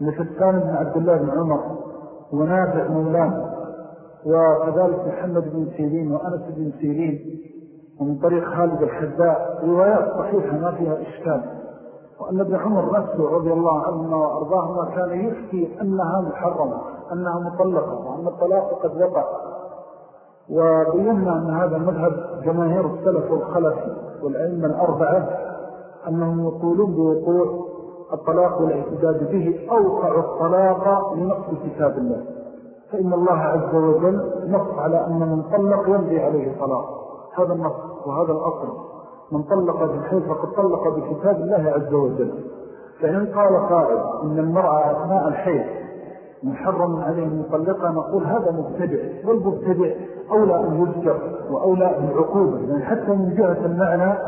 مثل كان بن عبد الله بن عمر ونافع مولاه وكذلك محمد بن سيرين وأنس بن سيرين ومن طريق خالد الحذاء. روايات صحيحة ما فيها إشكال. وأن ابن عمر نفسه رضي الله عنه وأرضاهما كان يحكي أنها محرمة أنها مطلقة وأن الطلاق قد وقع. وبينا أن هذا مذهب جماهير السلف والخلف والأئمة الأربعة أنهم يقولون بوقوع الطلاق والاعتداد به أوقع الطلاق لنقص كتاب الله. فإن الله عز وجل نص على أن من طلق يمضي عليه طلاق. هذا النص وهذا الأصل. من طلق بالحيث فقد طلق بكتاب الله عز وجل. فإن قال قائل إن المرأة أثناء الحيث محرم عليه يطلقها نقول هذا مبتدع والمبتدع أولى أن يذكر وأولى العقوبة يعني حتى من جهة المعنى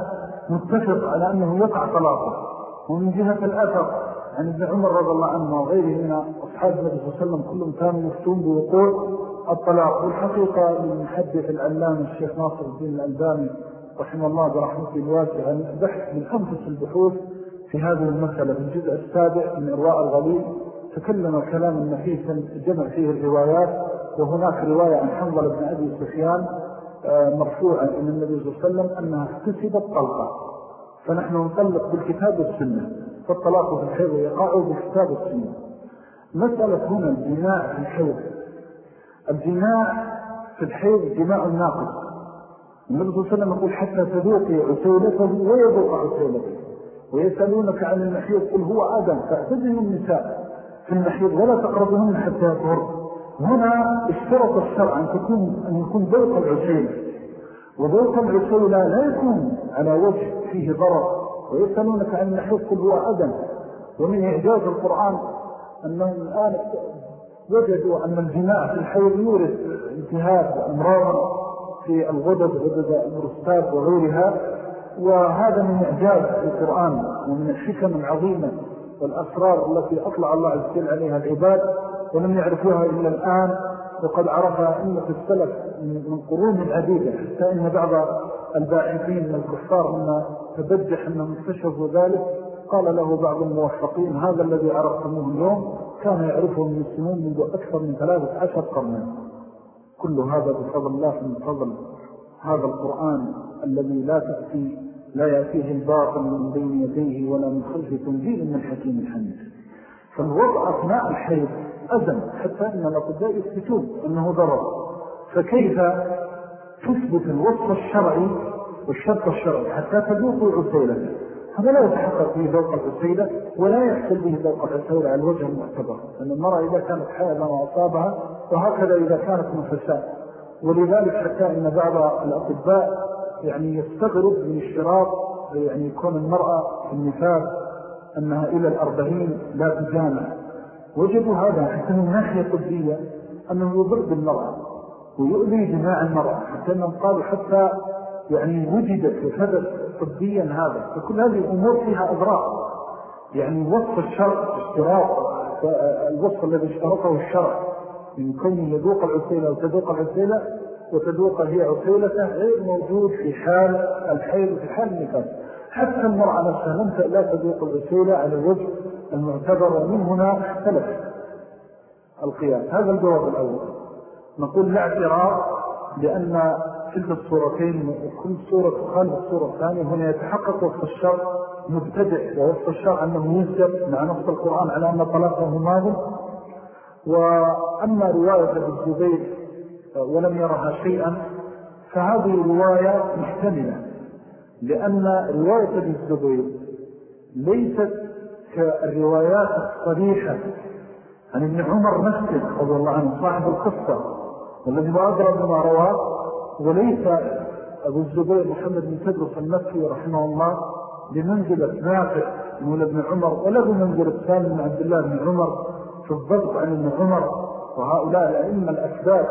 متفق على أنه يقع طلاقه. ومن جهة الأثر عن ابن عمر رضي الله عنه وغيره من أصحاب النبي صلى الله عليه وسلم كلهم كانوا يفتون بوقوع الطلاق. والحقيقة من محدث العلام الشيخ ناصر الدين الألباني رحمه الله برحمته الواسعة بحث من أنفس البحوث في هذه المسألة في الجزء السابع من إرواء الغليل. تكلم كلاما نفيسا جمع فيه الروايات وهناك رواية عن حنظل بن أبي سفيان مرفوعا إلى النبي صلى الله عليه وسلم أنها اكتسبت طلقة. فنحن نطلق بالكتاب والسنة. فالطلاق في الحيض يقع بالكتاب والسنة. مسألة هنا الجماع في الحيض. الجماع في الحيض جماع ناقص. النبي صلى الله عليه وسلم يقول حتى تذوقي عسولته ويذوق عسولته ويسألونك عن المحيض. قل هو آدم. فاعتدهم النساء. في المحيض ولا تقربهن حتى يطهر. هنا اشترط الشرع أن, تكون أن يكون ذوق العسولة وذوق العسولة لا يكون على وجه فيه ضرر ويسألونك عن المحيط قل هو أدم ومن إعجاز القرآن أنهم الآن وجدوا أن الجماع في الحيض يورث انتهاك وأمراض في الغدد غدد البرستاد وغيرها. وهذا من إعجاز القرآن ومن الحكم العظيمة والأسرار التي أطلع الله عز وجل عليها العباد. ولم يعرفوها إلا الآن وقد عرفها أمة السلف من قرون عديدة حتى إن بعض الباحثين من الكفار أن تبجح أنهم اكتشفوا ذلك قال له بعض الموفقين هذا الذي عرفتموه اليوم كان يعرفه المسلمون منذ أكثر من ثلاثة عشر قرنا. كل هذا بفضل الله من فضل هذا القرآن الذي لا تأتي لا يأتيه الباطل من بين يديه ولا من خلفه تنزيل من حكيم الحمد فالوضع أثناء الحيض أذن حتى أن الأطباء يثبتون أنه ضرر. فكيف تثبت الوصف الشرعي والشرط الشرعي حتى تذوق عسيلة هذا لا يتحقق به ذوق العسيلة ولا يحصل به ذوق العسيلة على الوجه المعتبر. أن المرأة إذا كانت حائضا وأصابها وهكذا إذا كانت نفساء ولذلك حتى أن بعض الأطباء يعني يستغرب من اشتراط يعني يكون المرأة في النفاس أنها إلى الأربعين لا تجامع. وجدوا هذا حتى من ناحية طبية أنه يضر بالمرأة ويؤذي جماع المرأة حتى أنهم قالوا حتى يعني وجدت وثبت طبيا هذا. فكل هذه الأمور فيها أضرار. يعني وصف الشرع اشتراط الوصف الذي اشترطه الشرع. من كون يذوق العسيلة وتذوق العسيلة وتذوق هي عسيلته غير موجود في حال الحيل وفي حال النفاس. حتى المرأة نفسها لا تذوق العسيلة على الوجه المعتبر ومن هنا اختلف القياس هذا الجواب الأول. نقول لا اعتراض لأن تلك الصورتين وكل صورة تخالف الصورة الثانية هنا يتحقق وفق الشر مبتدع ووفق الشر أنه ينزل مع نص القرآن على أن طلاقه ماضي. وأما رواية الزبير ولم يرها شيئا فهذه رواية محتملة لأن رواية الزبير ليست كالروايات الصريحة عن ابن عمر نفسه رضي الله عنه صاحب القصة والذي ما أدرى بما رواه وليس أبو الزبير محمد بن تدرس المكي رحمه الله بمنزلة نافع مولى ابن عمر ولا بمنزلة سالم بن عبد الله بن عمر في الضبط عن ابن عمر وهؤلاء الأئمة الأسباب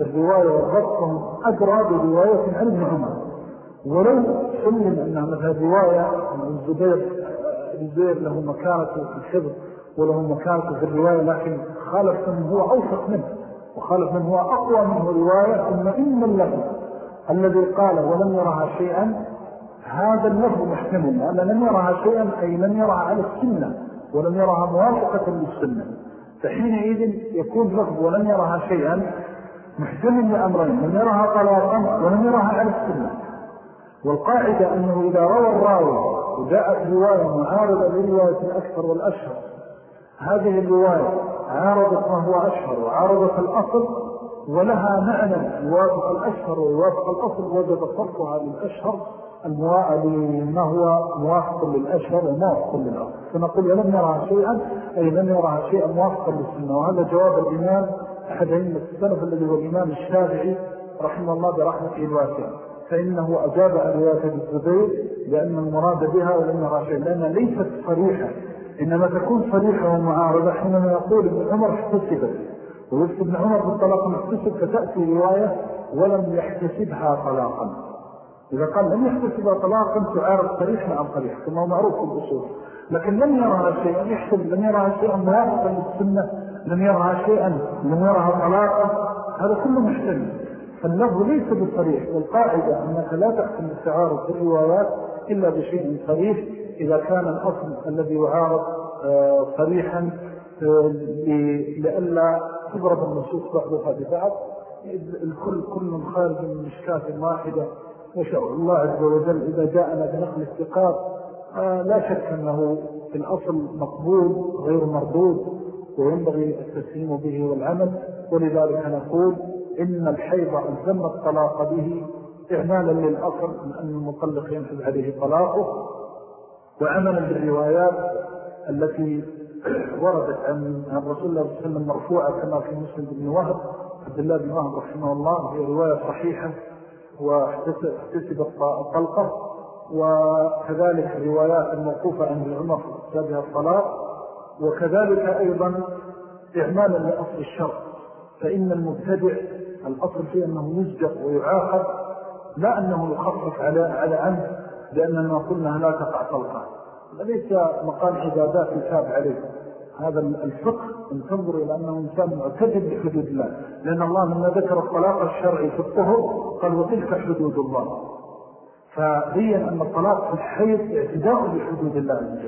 الرواية والضبط هم أدرى برواية عن ابن عمر. ولو سلم أنها مثل رواية ابن الزبير الزبير له مكانته في الحفظ وله مكانته في الرواية لكن خالف من هو أوثق منه وخالف من هو أقوى منه رواية ثم إن اللفظ الذي قال ولم يرها شيئا هذا اللفظ محتمل لأن لم يرها شيئا أي لم يرها على السنة ولم يرها موافقة للسنة. فحينئذ يكون لفظ ولم يرها شيئا محتمل لأمرين لم يرها طلاقا ولم يرها على السنة. والقاعدة أنه إذا روى الراوي وجاءت رواية معارضة لرواية الأكثر والأشهر. هذه الرواية عارضت ما هو أشهر وعارضت الأصل ولها معنى. يوافق الأشهر ويوافق الأصل وجد صرفها للأشهر ما هو موافق للأشهر وموافق للأصل. فنقول ولم نرى شيئا أي لم يرى شيئا موافقا للسنة. وهذا جواب الإمام أحد أئمة السلف الذي هو الإمام الشافعي رحمه الله برحمته الواسعة. فإنه أجاب عن رواية الزبير لأن المراد بها يرى شيئا لأنها ليست صريحة إنما تكون صريحة ومعارضة. حينما يقول ابن عمر احتسبت ويفتي ابن عمر بالطلاق محتسب فتأتي رواية ولم يحتسبها طلاقا. إذا قال لم يحتسبها طلاقا تعارض صريحا عن صريح كما هو معروف في الأصول. لكن لم يرها شيئا يحسب لم يرها شيئا موافقا للسنة لم يرها شيئا لم يرها طلاقا. هذا كله محتمل فاللفظ ليس بالصريح والقاعدة أنك لا تحكم التعارض في الروايات إلا بشيء صريح. إذا كان الأصل الذي يعارض آه، صريحا آه، لألا تضرب النصوص بعضها ببعض الكل كل خارج من مشكاة واحدة. وشاء الله عز وجل إذا جاءنا بنقل استقاب آه، لا شك أنه في الأصل مقبول غير مردود وينبغي التسليم به والعمل. ولذلك نقول إن الحيض ألزم الطلاق به. إعمالا للأصل من أن المطلق ينفذ عليه طلاقه وعملا بالروايات التي وردت عن رسول الله صلى الله عليه وسلم مرفوعة كما في مسلم بن وهب عبد الله بن وهب رحمه الله هي رواية صحيحة واحتسب الطلقة وكذلك الروايات الموقوفة عن العمر في كتابها الطلاق وكذلك أيضا إعمالا لأصل الشر فإن المبتدع الأصل فيه أنه يزجر ويعاقب لا أنه يخفف على على عنه لأننا قلنا لا تقع طلقة. ليس مقام عبادات يتاب عليه. هذا الفقه إن تنظر إلى أنه إنسان معتدد بحدود الله. لأن الله لما ذكر الطلاق الشرعي في الطهر قال وتلك حدود الله. فبين أن الطلاق في الحيض اعتداء بحدود الله عز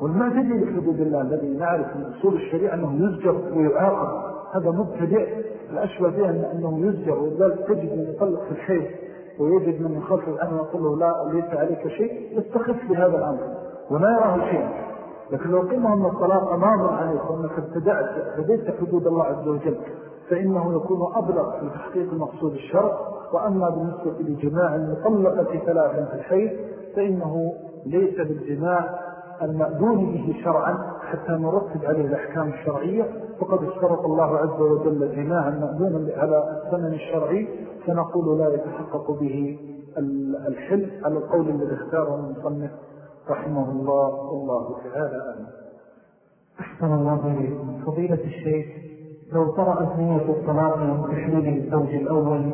وجل. بحدود الله الذي نعرف من أصول الشريعة أنه يزجر ويعاقب. هذا مبتدئ. الأشبه به أنه يزجر ولذلك تجد من يطلق في الحيض. ويجد من يخلف الأمر ويقول له لا ليس عليك شيء يستخف بهذا الأمر ولا يراه شيء. لكن لو قلنا أن الطلاق أمام عليك وأنك ابتدأت فديت حدود الله عز وجل فإنه يكون أبلغ في تحقيق مقصود الشرع. وأما بالنسبة لجماع المطلقة ثلاثا في الحيث فإنه ليس بالجماع المأذون به شرعا حتى نرتب عليه الأحكام الشرعية فقد اشترط الله عز وجل جماعا المأذون على الثمن الشرعي فنقول لا يتحقق به الحل على القول الذي اختاره المصنف رحمه الله. والله تعالى أعلم. أحسن الله فضيلة الشيخ لو طرأت نية الطلاق وتحليل الزوج الأول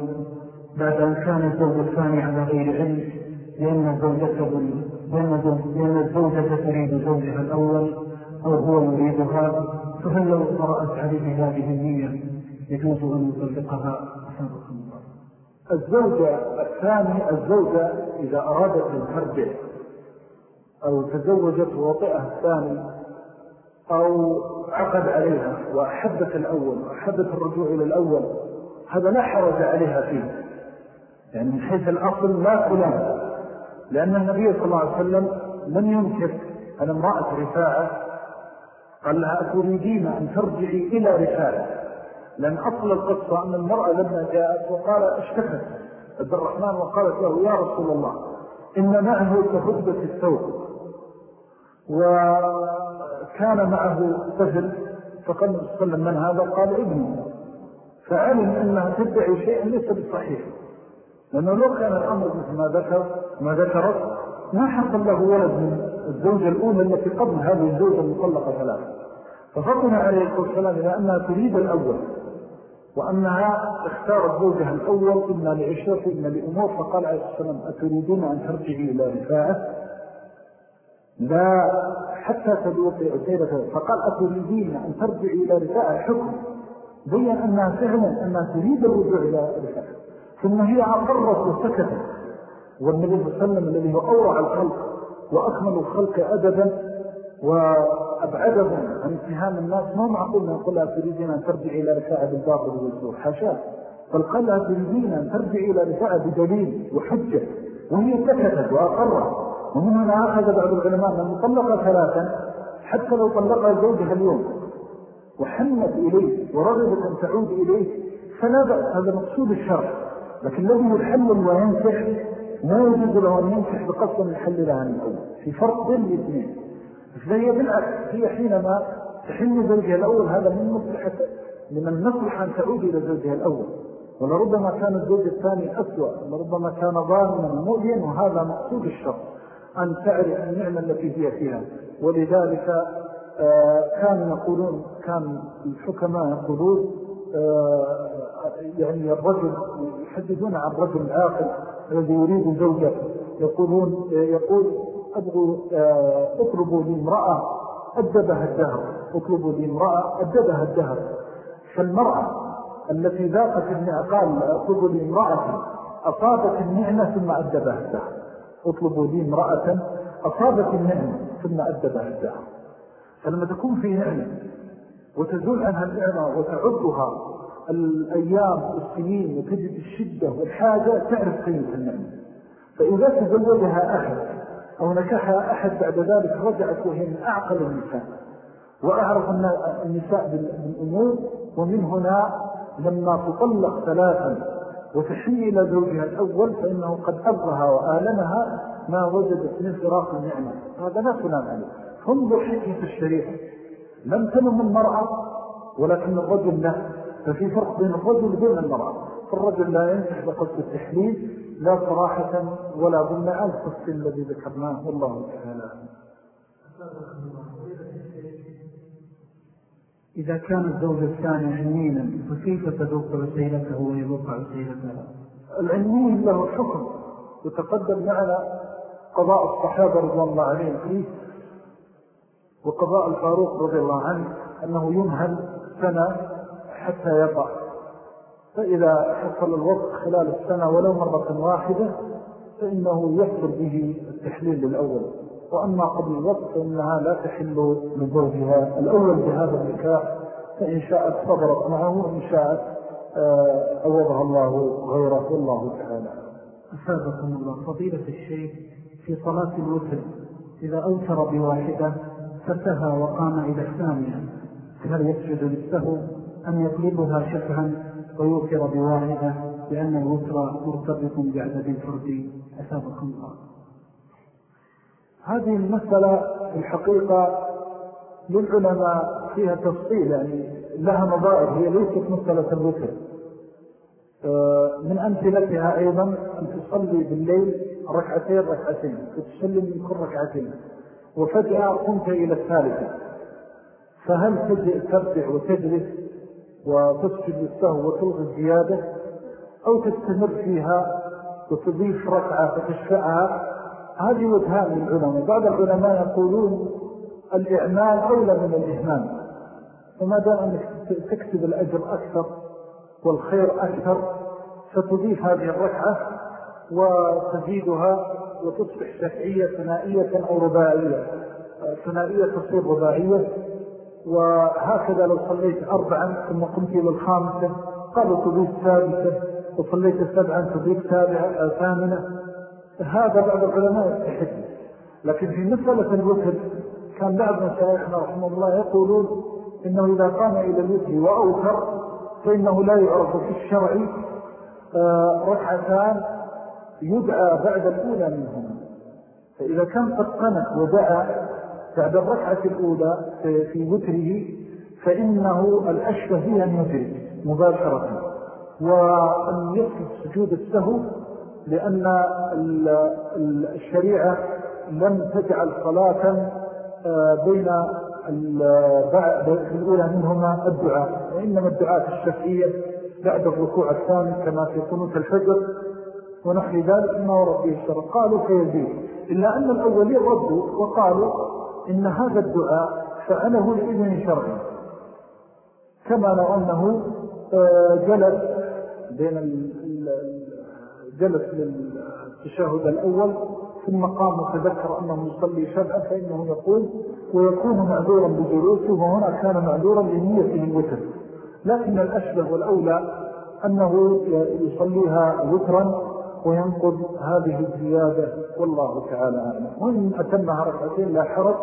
بعد أن كان الزوج الثاني على غير علم لأن زوجته لأن الزوجة تريد زوجها الأول أو هو يريدها فهل لو طرأت عليه هذه النية يجوز أن يطلقها؟ الله. الزوجة الثاني الزوجة إذا أرادت ترجع أو تزوجت وطئها الثاني أو عقد عليها وأحبت الأول وأحبت الرجوع إلى الأول هذا لا حرج عليها فيه يعني من حيث الأصل لا كلام لأن النبي صلى الله عليه وسلم لم ينكر أن امرأة رفاعة قال لها أتريدين أن ترجعي إلى رفاعة. لأن أصل القصة أن المرأة لما جاءت وقال اشتكت عبد الرحمن وقالت له يا رسول الله إن معه كهدبة الثوب. وكان معه طفل فقال صلى الله عليه وسلم من هذا؟ قال ابني. فعلم أنها تدعي شيئا ليس بالصحيح لأنه لو كان الأمر مثل ما ذكر ما ذكرت ما حصل له ولد من الزوجة الأولى التي قبل هذه الزوجة المطلقة ثلاثة. ففطن عليه الصلاة والسلام إلى أنها تريد الأول وأنها اختارت زوجها الأول إما لعشرة إما لأمور فقال عليه الصلاة والسلام أتريدون أن ترجعي إلى رفاعة لا حتى تذوقي عسيرة فقال أتريدين أن ترجعي إلى رفاعة حكم. بين أنها فعلا أنها تريد الرجوع إلى رفاعة ثم هي أقرت وسكتت. والنبي صلى الله عليه وسلم الذي هو أورع الخلق وأكمل الخلق أدبا وأبعدهم عن اتهام الناس. ما معقول يقول لها تريدين أن ترجع إلى رفاعة بالباطل والزور حاشا بل قال لها تريدين أن ترجع إلى رفاعة بدليل وحجة وهي سكتت وأقرت. ومن هنا أخذ بعض العلماء من مطلقة ثلاثا حتى لو طلقها زوجها اليوم. وحنت إليه ورغبت أن تعود إليه. فلا بأس هذا مقصود الشرع. لكن الذي يحلل وينكح ما يجوز له أن ينكح بقصد يحل لها من الأول. في فرق بين الاثنين. فهي بالعكس هي حينما تحل زوجها الأول هذا من مصلحة من المصلحة أن تعود إلى زوجها الأول. ولربما كان الزوج الثاني أسوأ ولربما كان ظالما مؤذيا وهذا مقصود الشر أن تعرف النعمة التي هي فيها. ولذلك آه، كانوا يقولون كان الحكماء يقولون آه، يعني الرجل يحدثون عن الرجل العاقل الذي يريد زوجة يقولون يقول أبغوا آه، اطلبوا لي امرأة أدبها الدهر اطلبوا لي امرأة أدبها الدهر. فالمرأة التي ذاقت النعقال اطلبوا لي امرأة أصابت النعمة ثم أدبها الدهر. اطلبوا لي امرأة أصابت النعمة ثم أدبها الدهر. فلما تكون في نعمة وتزول عنها النعمة وتعدها الأيام والسنين وتجد الشدة والحاجة تعرف قيمة النعمة فإذا تزوجها أحد أو نكحها أحد بعد ذلك رجعت وهي من أعقل النساء. وأعرف النساء بالأمور ومن هنا لما تطلق ثلاثا وتحن إلى زوجها الأول فإنه قد أبغها وآلمها ما وجدت من فراق النعمة. هذا لا كلام عليه. انظر حكمة الشريعة. لم تنم المرأة ولكن الرجل لا. ففي فرق بين الرجل وبين المرأة. فالرجل لا ينتح بقصد التحليل لا صراحة ولا ضمن القصد الذي ذكرناه. والله تعالى إذا كان الزوج الثاني عنينا فكيف تذوق عسيلته ويذوق عسيلتها العنين له حكم. وتقدم معنا قضاء الصحابة رضي الله عليهم فيه وقضاء الفاروق رضي الله عنه أنه ينهل سنة حتى يطع فإذا حصل الوقت خلال السنة ولو مرة واحدة فإنه يحصل به التحليل للأول. وأما قبل الوقت فإنها لا تحل لزوجها. الأول بهذا النكاح فإن شاءت صبرت معه وإن شاءت أوضها الله غيره. والله تعالى. أفادكم الله فضيلة الشيخ في صلاة الوتر إذا أوتر بواحدة فتها وقام إلى الثانية هل يسجد للسهو أم يقلبها شفعا ويوتر بواحدة لأن الوتر مرتبط بعدد الفرد أثابكم الله هذه المسألة الحقيقة للعلماء فيها تفصيل يعني لها مضائر هي ليست مسألة الوتر. آه، من أمثلتها أيضا أن تصلي بالليل ركعتين ركعتين وتسلم من كل ركعتين وفجأة قمت إلى الثالثة. فهل ترجع وتجلس؟ وتسجد للسهو وتلغي الزيادة أو تستمر فيها وتضيف ركعة فتشفعها. هذه وجهان للعلماء. بعض العلماء يقولون الإعمال أولى من الإهمال. فما دام أنك تكتب الأجر أكثر والخير أكثر فتضيف هذه الركعة وتزيدها وتصبح شفعية ثنائية أو رباعية. ثنائية تصير رباعية. وهكذا لو صليت أربعا ثم قمت إلى الخامسة قالوا تضيف ثالثة وصليت سبعا تضيف سابعة ثامنة. هذا بعض العلماء يستحق لكن في مسألة الوتر كان بعض مشايخنا رحمه الله يقولون إنه إذا قام إلى الوتر وأوتر فإنه لا يعرف في الشرع آه، ركعتان يدعى بعد الأولى منهما. فإذا كان قد قنت ودعا بعد الركعة الأولى في وتره فإنه الأشبه هي أن يدرك مباشرة وأن يسجد سجود السهو لأن الشريعة لم تجعل صلاة آه، بين الأولى منهما الدعاء وإنما الدعاء الشفعية بعد الركوع الثاني كما في قنوت الفجر ونحن ذلك ما ورد به الشرع. قالوا فيزيد إلا أن الأولين ردوا وقالوا إن هذا الدعاء فعله لإذن شرعي. كما لو أنه آه، جلس بين جلس للتشاهد الأول ثم قام وتذكر أنه يصلي شبعا فإنه يقول ويكون معذورا بجلوسه وهنا كان معذورا لنيته الوتر. لكن الأشبه والأولى أنه يصليها وترا وينقض هذه الزيادة والله تعالى أعلم. وإن أتمها ركعتين لا حرج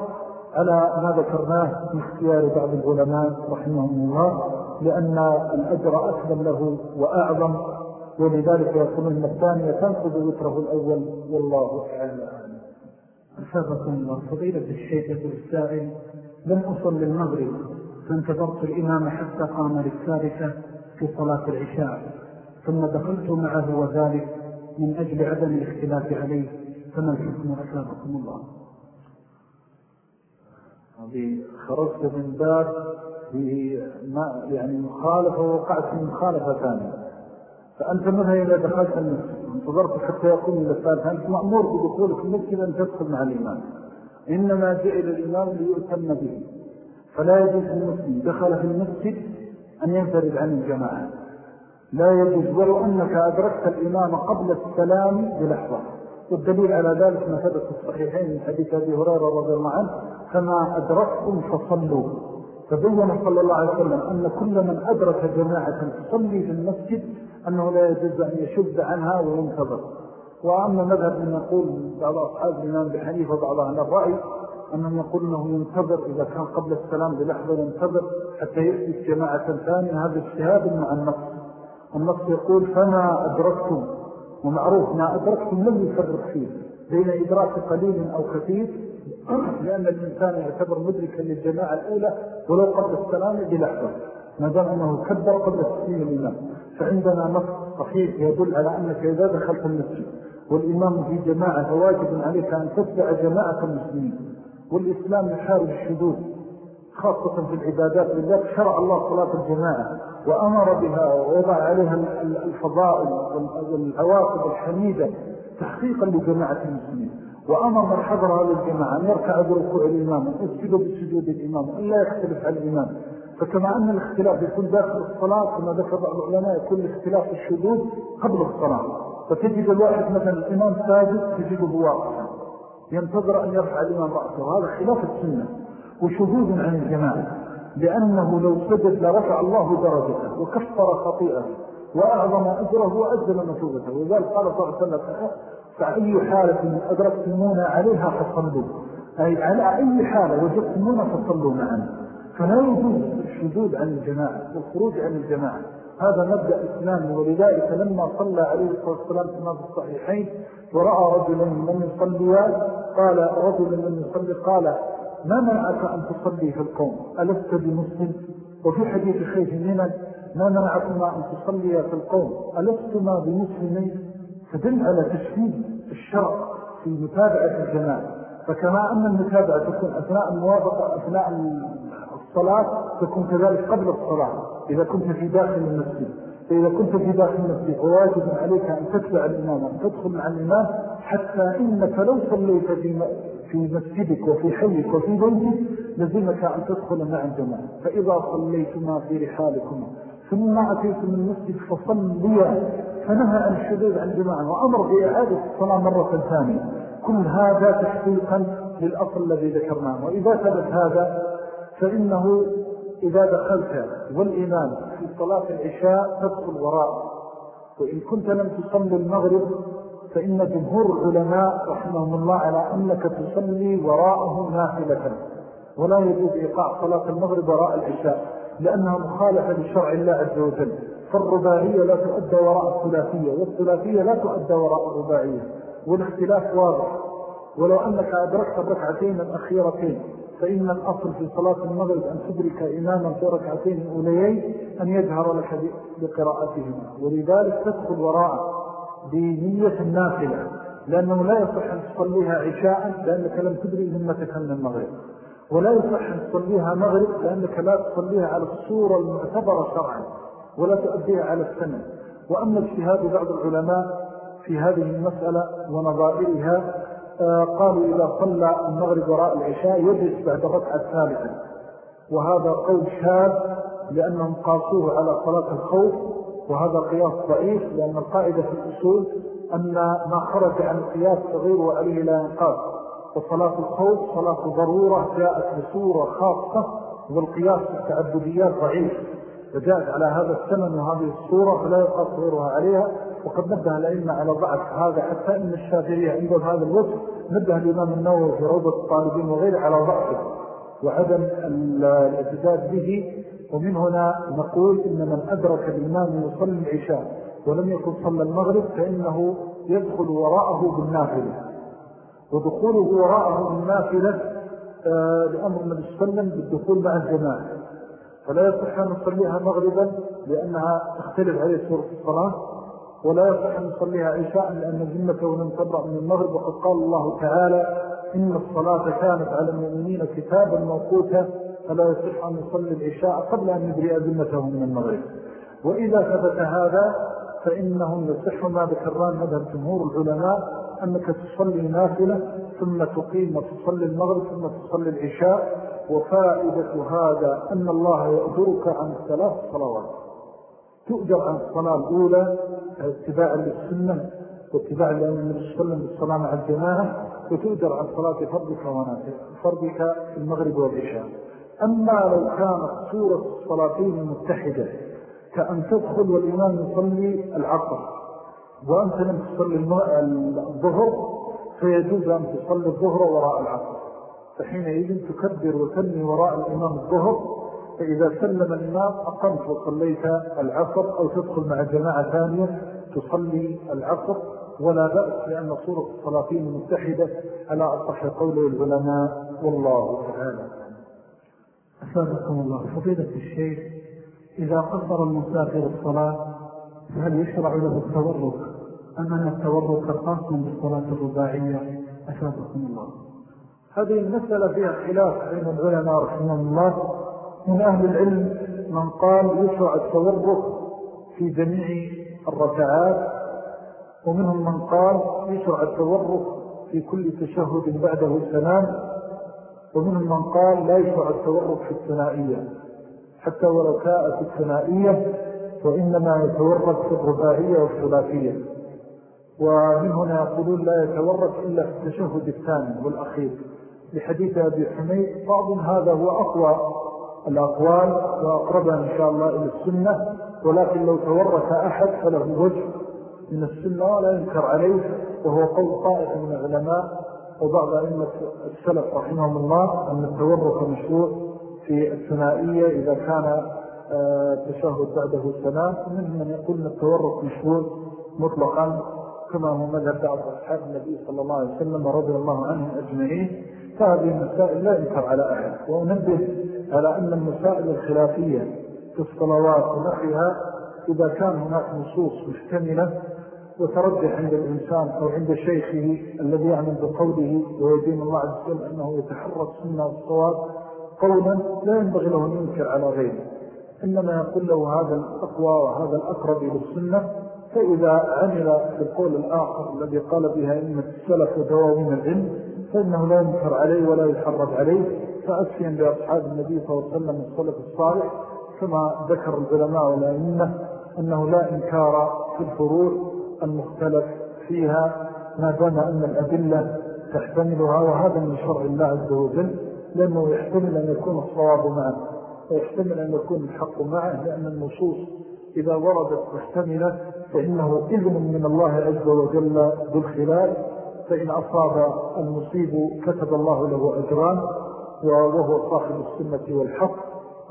على ما ذكرناه من اختيار بعض العلماء رحمهم الله لأن الأجر أكبر له وأعظم ولذلك يقول أن الثانية تنقض وتره الأول والله تعالى أعلم. أسابكم الله. فضيلة الشيخ السائل لم أصل للمغرب فانتظرت الإمام حتى قام للثالثة في صلاة العشاء ثم دخلت معه وذلك من أجل عدم الاختلاف عليه فما الحكم أسابكم الله؟ هذه خرجت من باب يعني مخالفة ووقعت من مخالفة ثانية. فأنت مثلا إذا دخلت المسجد انتظرت حتى يقوم إلى الثالث أنت مأمور بدخولك المسجد أن تدخل مع الإمام إنما إلى الإمام ليؤتم به. فلا يجوز المسلم دخل في المسجد أن ينفرد عن الجماعة. لا يجوز ولو أنك أدركت الإمام قبل السلام بلحظة. والدليل على ذلك ما ثبت الصحيحين من حديث أبي هريرة رضي الله عنه فما أدركتم فصلوا. فبين صلى الله عليه وسلم أن كل من أدرك جماعة تصلي في المسجد أنه لا يجوز أن يشد عنها وينتظر. وأما مذهب من يقول بعض أصحاب الإمام بحنيفة وبعض أهل الرأي أنهم يقول أنه ينتظر إذا كان قبل السلام بلحظة ينتظر حتى يأتي جماعة ثانية. هذا اجتهاد مع النص النص يقول فما أدركتم ومعروف ما أدركتم لم يفرق فيه بين إدراك قليل أو كثير لأن الإنسان يعتبر مدركا للجماعة الأولى ولو قبل السلام بلحظة ما دام أنه كبر قبل تسليم الإمام فعندنا نص صحيح يدل على أنك إذا دخلت المسجد والإمام في جماعة فواجب عليك أن تتبع جماعة المسلمين. والإسلام يحارب الشذوذ خاصة في العبادات لذلك شرع الله صلاة الجماعة. وأمر بها ووضع عليها الفضائل والعواقب الحميدة تحقيقا لجماعة المسلمين. وأمر من حضر هذه الجماعة أن يركع بركوع الإمام وأن يسجد بسجود الإمام وأن لا يختلف على الإمام. فكما أن الاختلاف يكون داخل الصلاة كما ذكر بعض العلماء يكون الاختلاف الشذوذ قبل الصلاة. فتجد الواحد مثلا الإمام ساجد تجده واقفا. ينتظر أن يرفع الإمام رأسه. هذا خلاف السنة. وشذوذ عن الجماعة. لأنه لو سجد لرفع الله درجته وكفر خطيئته وأعظم أجره وأجل مثوبته وذلك قال صلى الله عليه وسلم فأي حالة أدركتمونا عليها فصلوا. أي على أي حالة وجدتمونا فصلوا معنا. فلا يجوز الشذوذ عن الجماعة والخروج عن الجماعة. هذا مبدأ إسلامي ولذلك لما صلى عليه الصلاة والسلام كما في الصحيحين ورأى رجلا من يصلي قال رجل من يصلي قال ما منعك أن تصلي في القوم؟ ألست بمسلم؟ وفي حديث خيف منك ما منعكما أن تصلي في القوم؟ ألستما بمسلمين؟ فدل على تشديد الشرع في متابعة الجماعة. فكما أن المتابعة تكون أثناء الموافقة أثناء الصلاة تكون كذلك قبل الصلاة إذا كنت في داخل المسجد. فإذا كنت في داخل المسجد وواجب عليك أن تتبع الإمام أن تدخل مع الإمام حتى إنك لو صليت في مسجدك وفي حيك وفي بيتك لزمك أن تدخل مع الجماعة فإذا صليتما في رحالكما ثم أتيتم المسجد فصليا. فنهى عن الشذوذ عن الجماعة وأمر بإعادة الصلاة مرة ثانية. كل هذا تحقيقا للأصل الذي ذكرناه. وإذا ثبت هذا فإنه إذا دخلت والإمام في صلاة العشاء تدخل وراء وإن كنت لم تصلي المغرب فإن جمهور العلماء رحمهم الله على أنك تصلي وراءه نافلة ولا يجوز إيقاع صلاة المغرب وراء العشاء لأنها مخالفة لشرع الله عز وجل. فالرباعية لا تؤدى وراء الثلاثية والثلاثية لا تؤدى وراء الرباعية والاختلاف واضح. ولو أنك أدركت الركعتين الأخيرتين فإن الأصل في صلاة المغرب أن تدرك إماما في ركعتين أوليين أن يجهر لك بقراءتهما. ولذلك تدخل وراء بنية النافلة لأنه لا يصح أن تصليها عشاء لأنك لم تدري همتك من المغرب ولا يصح أن تصليها مغرب لأنك لا تصليها على الصورة المعتبرة شرعا ولا تؤديها على السنة. وأما اجتهاد بعض العلماء في هذه المسألة ونظائرها آه، قالوا إذا صلى المغرب وراء العشاء يجلس بعد الركعة الثالثة. وهذا قول شاذ لأنهم قاسوه على صلاة الخوف وهذا قياس ضعيف لأن القاعدة في الأصول أن ما خرج عن القياس صغير وعليه لا ينقاس. وصلاة الخوف صلاة ضرورة جاءت بصورة خاصة والقياس التعبديات ضعيف. فجاءت على هذا السمن وهذه الصورة فلا يقاس غيرها عليها. وقد نبه الأئمة على ضعف هذا حتى إن الشافعية عنده هذا الوصف. نبه الإمام النووي في روضة الطالبين وغيره على ضعفه. وعدم الإعتداد به ومن هنا نقول إن من أدرك الإمام يصلي العشاء ولم يكن صلى المغرب فإنه يدخل وراءه بالنافلة. ودخوله وراءه بالنافلة آه، لأمر عليه وسلم بالدخول مع الجماعة. فلا يصح أن نصليها مغربا لأنها تختلف عليه سورة الصلاة ولا يصح أن نصليها عشاء لأن ذمته لم تبرأ من المغرب. وقد قال الله تعالى إن الصلاة كانت على المؤمنين كتابا موقوتا فلا يصح أن نصلي العشاء قبل أن يبرئ ذمته من المغرب. وإذا ثبت هذا فإنه يصح ما ذكران هذا جمهور العلماء أنك تصلي نافلة ثم تقيم وتصلي المغرب ثم تصلي العشاء. وفائدة هذا أن الله يأجرك عن ثلاث صلوات. تؤجر عن الصلاة الأولى اتباعا للسنة واتباعا لأن النبي صلى الله عليه وسلم الجماعة وتؤجر عن صلاة فرضك ونافل فرضك المغرب والعشاء. أما لو كانت صورة الصلاتين متحدة كأن تدخل والإمام يصلي العصر وأنت لم تصلي الظهر فيجوز أن تصلي الظهر وراء العصر. فحينئذ تكبر وتنمي وراء الإمام الظهر فإذا سلم الإمام أقمت وصليت العصر أو تدخل مع جماعة ثانية تصلي العصر. ولا بأس لأن صورة الصلاتين متحدة على أصح قول العلماء والله تعالى. أثابكم الله. فضيلة الشيخ إذا قصر المسافر الصلاة فهل يشرع له التورك أم أن التورك خاص بالصلاة الرباعية؟ أثابكم الله. هذه المسألة فيها خلاف بين العلماء رحمه الله. من أهل العلم من قال يشرع التورق في جميع الركعات ومنهم من قال يشرع التورق في كل تشهد بعده سلام ومنهم من قال لا يشرع التورق في الثنائية. حتى ولو الثنائية وإنما يتورق في الرباعية والثلاثية. ومن هنا يقولون لا يتورك إلا في التشهد الثاني والأخير. لحديث أبي حميد بعض هذا هو أقوى الأقوال وأقربها إن شاء الله إلى السنة ولكن لو تورك أحد فله وجه. من السنة ولا ينكر عليه وهو قول طائفة من العلماء وبعض أئمة السلف رحمهم الله أن التورك مشروع في الثنائية إذا كان آه، تشهد بعده السلام منهم من يقول أن التورك مشروع مطلقا كما هو مذهب بعض أصحاب النبي صلى الله عليه وسلم ورضي الله عنهم أجمعين. فهذه المسائل لا ينكر على أحد. ونبه على أن المسائل الخلافية في الصلوات ونحيها إذا كان هناك نصوص محتملة وترجح عند الإنسان أو عند شيخه الذي يعمل بقوله ويدين الله عز وجل أنه يتحرك سنة الصواب قولا لا ينبغي له أن ينكر على غيره. إنما يقول له هذا الأقوى وهذا الأقرب إلى السنة فإذا عمل بالقول الآخر الذي قال بها إن السلف ودواوين العلم فإنه لا ينكر عليه ولا يحرض عليه. فأسفيا بأصحاب النبي صلى الله عليه وسلم السلف الصالح كما ذكر العلماء والأئمة أنه لا إنكار في الفروع المختلف فيها ما دام أن الأدلة تحتملها وهذا من شرع الله عز وجل لأنه يحتمل أن يكون الصواب معه ويحتمل أن يكون الحق معه لأن النصوص إذا وردت محتملة فإنه إذن من الله عز وجل بالخلاف فإن أصاب المصيب كتب الله له أجران وهو صاحب السنة والحق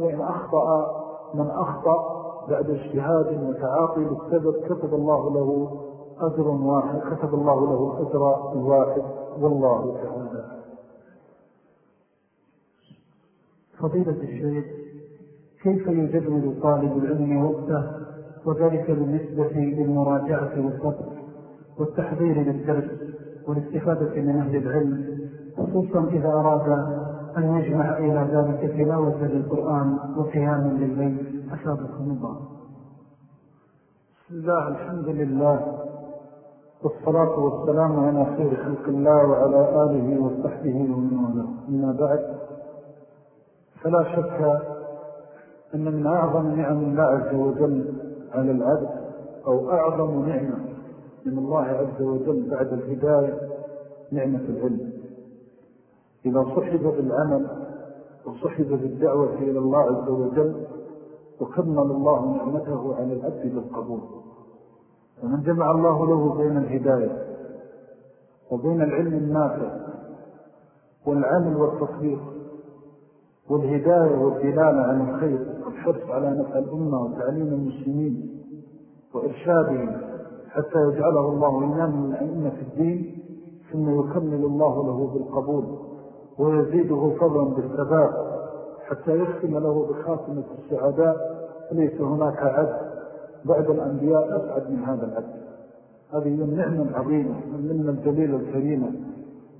وإن أخطأ من أخطأ بعد اجتهاد وتعاطي للسبب كتب الله له أجر واحد كتب الله له الأجر الواحد والله تعالى فضيلة الشيخ كيف يجدول طالب العلم وقته؟ وذلك بالنسبة للمراجعة والضبط والتحضير للدرس والاستفادة من أهل العلم خصوصا إذا أراد أن يجمع إلى ذلك تلاوة للقرآن وقياما للبيت. أشابكم الله بسم الله الحمد لله والصلاة والسلام على خير خلق الله وعلى آله وصحبه ومن والاه. أما بعد فلا شك أن من أعظم نعم الله عز وجل على العبد أو أعظم نعمة من الله عز وجل بعد الهداية نعمة العلم. إذا صحب بالعمل وصحب بالدعوة إلى الله عز وجل وكمل الله نعمته على العبد بالقبول. ومن جمع الله له بين الهداية وبين العلم النافع والعمل والتطبيق والهداية والدلالة عن الخير والحرص على نفع الأمة وتعليم المسلمين وإرشادهم حتى يجعله الله إماما من أئمة الدين ثم يكمل الله له بالقبول ويزيده فضلا بالثبات حتى يختم له بخاتمة السعداء فليس هناك عبد بعد الأنبياء أسعد من هذا العبد. هذه النعمة العظيمة من الجليل الكريمة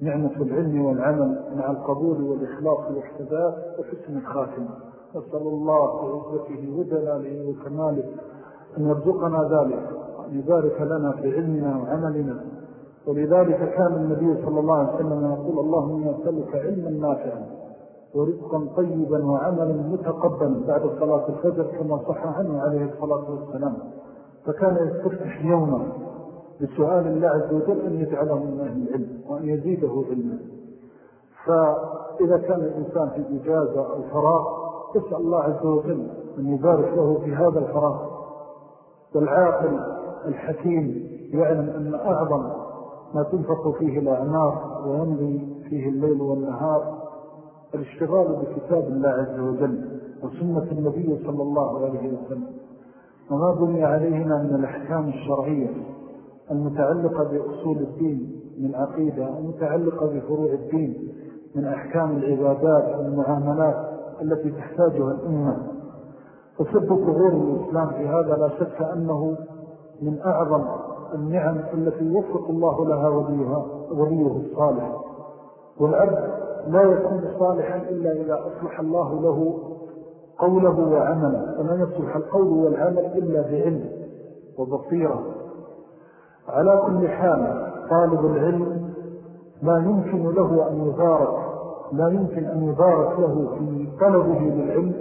نعمة العلم والعمل مع القبول والإخلاص والحسابات وحسن الخاتمة. نسأل الله بعزته ودلاله وكماله أن يرزقنا ذلك وأن يبارك لنا في علمنا وعملنا. ولذلك كان النبي صلى الله عليه وسلم يقول اللهم يسألك علما نافعا. ورزقا طيبا وعملا متقبلا بعد صلاة الفجر كما صح عنه عليه الصلاة والسلام. فكان يستفتح يوما بسؤال الله عز وجل أن يجعله من أهل العلم وأن يزيده علما. فإذا كان الإنسان في إجازة أو فراغ يسأل الله عز وجل أن يبارك له في هذا الفراغ. والعاقل الحكيم يعلم أن أعظم ما تنفق فيه الأعمار ويمضي فيه الليل والنهار الاشتغال بكتاب الله عز وجل وسنة النبي صلى الله عليه وسلم. وما بني عليهما من الأحكام الشرعية المتعلقة بأصول الدين من عقيدة المتعلقة بفروع الدين من أحكام العبادات والمعاملات التي تحتاجها الأمة. فسب ظهور الإسلام في هذا لا شك أنه من أعظم النعم التي يوفق الله لها وليها وليه الصالح. والعبد لا يكون صالحا إلا إذا أصلح الله له قوله وعمله فلا يصلح القول والعمل إلا بعلم وبصيرة. على كل حال طالب العلم لا يمكن له أن يبارك لا يمكن أن يبارك له في طلبه للعلم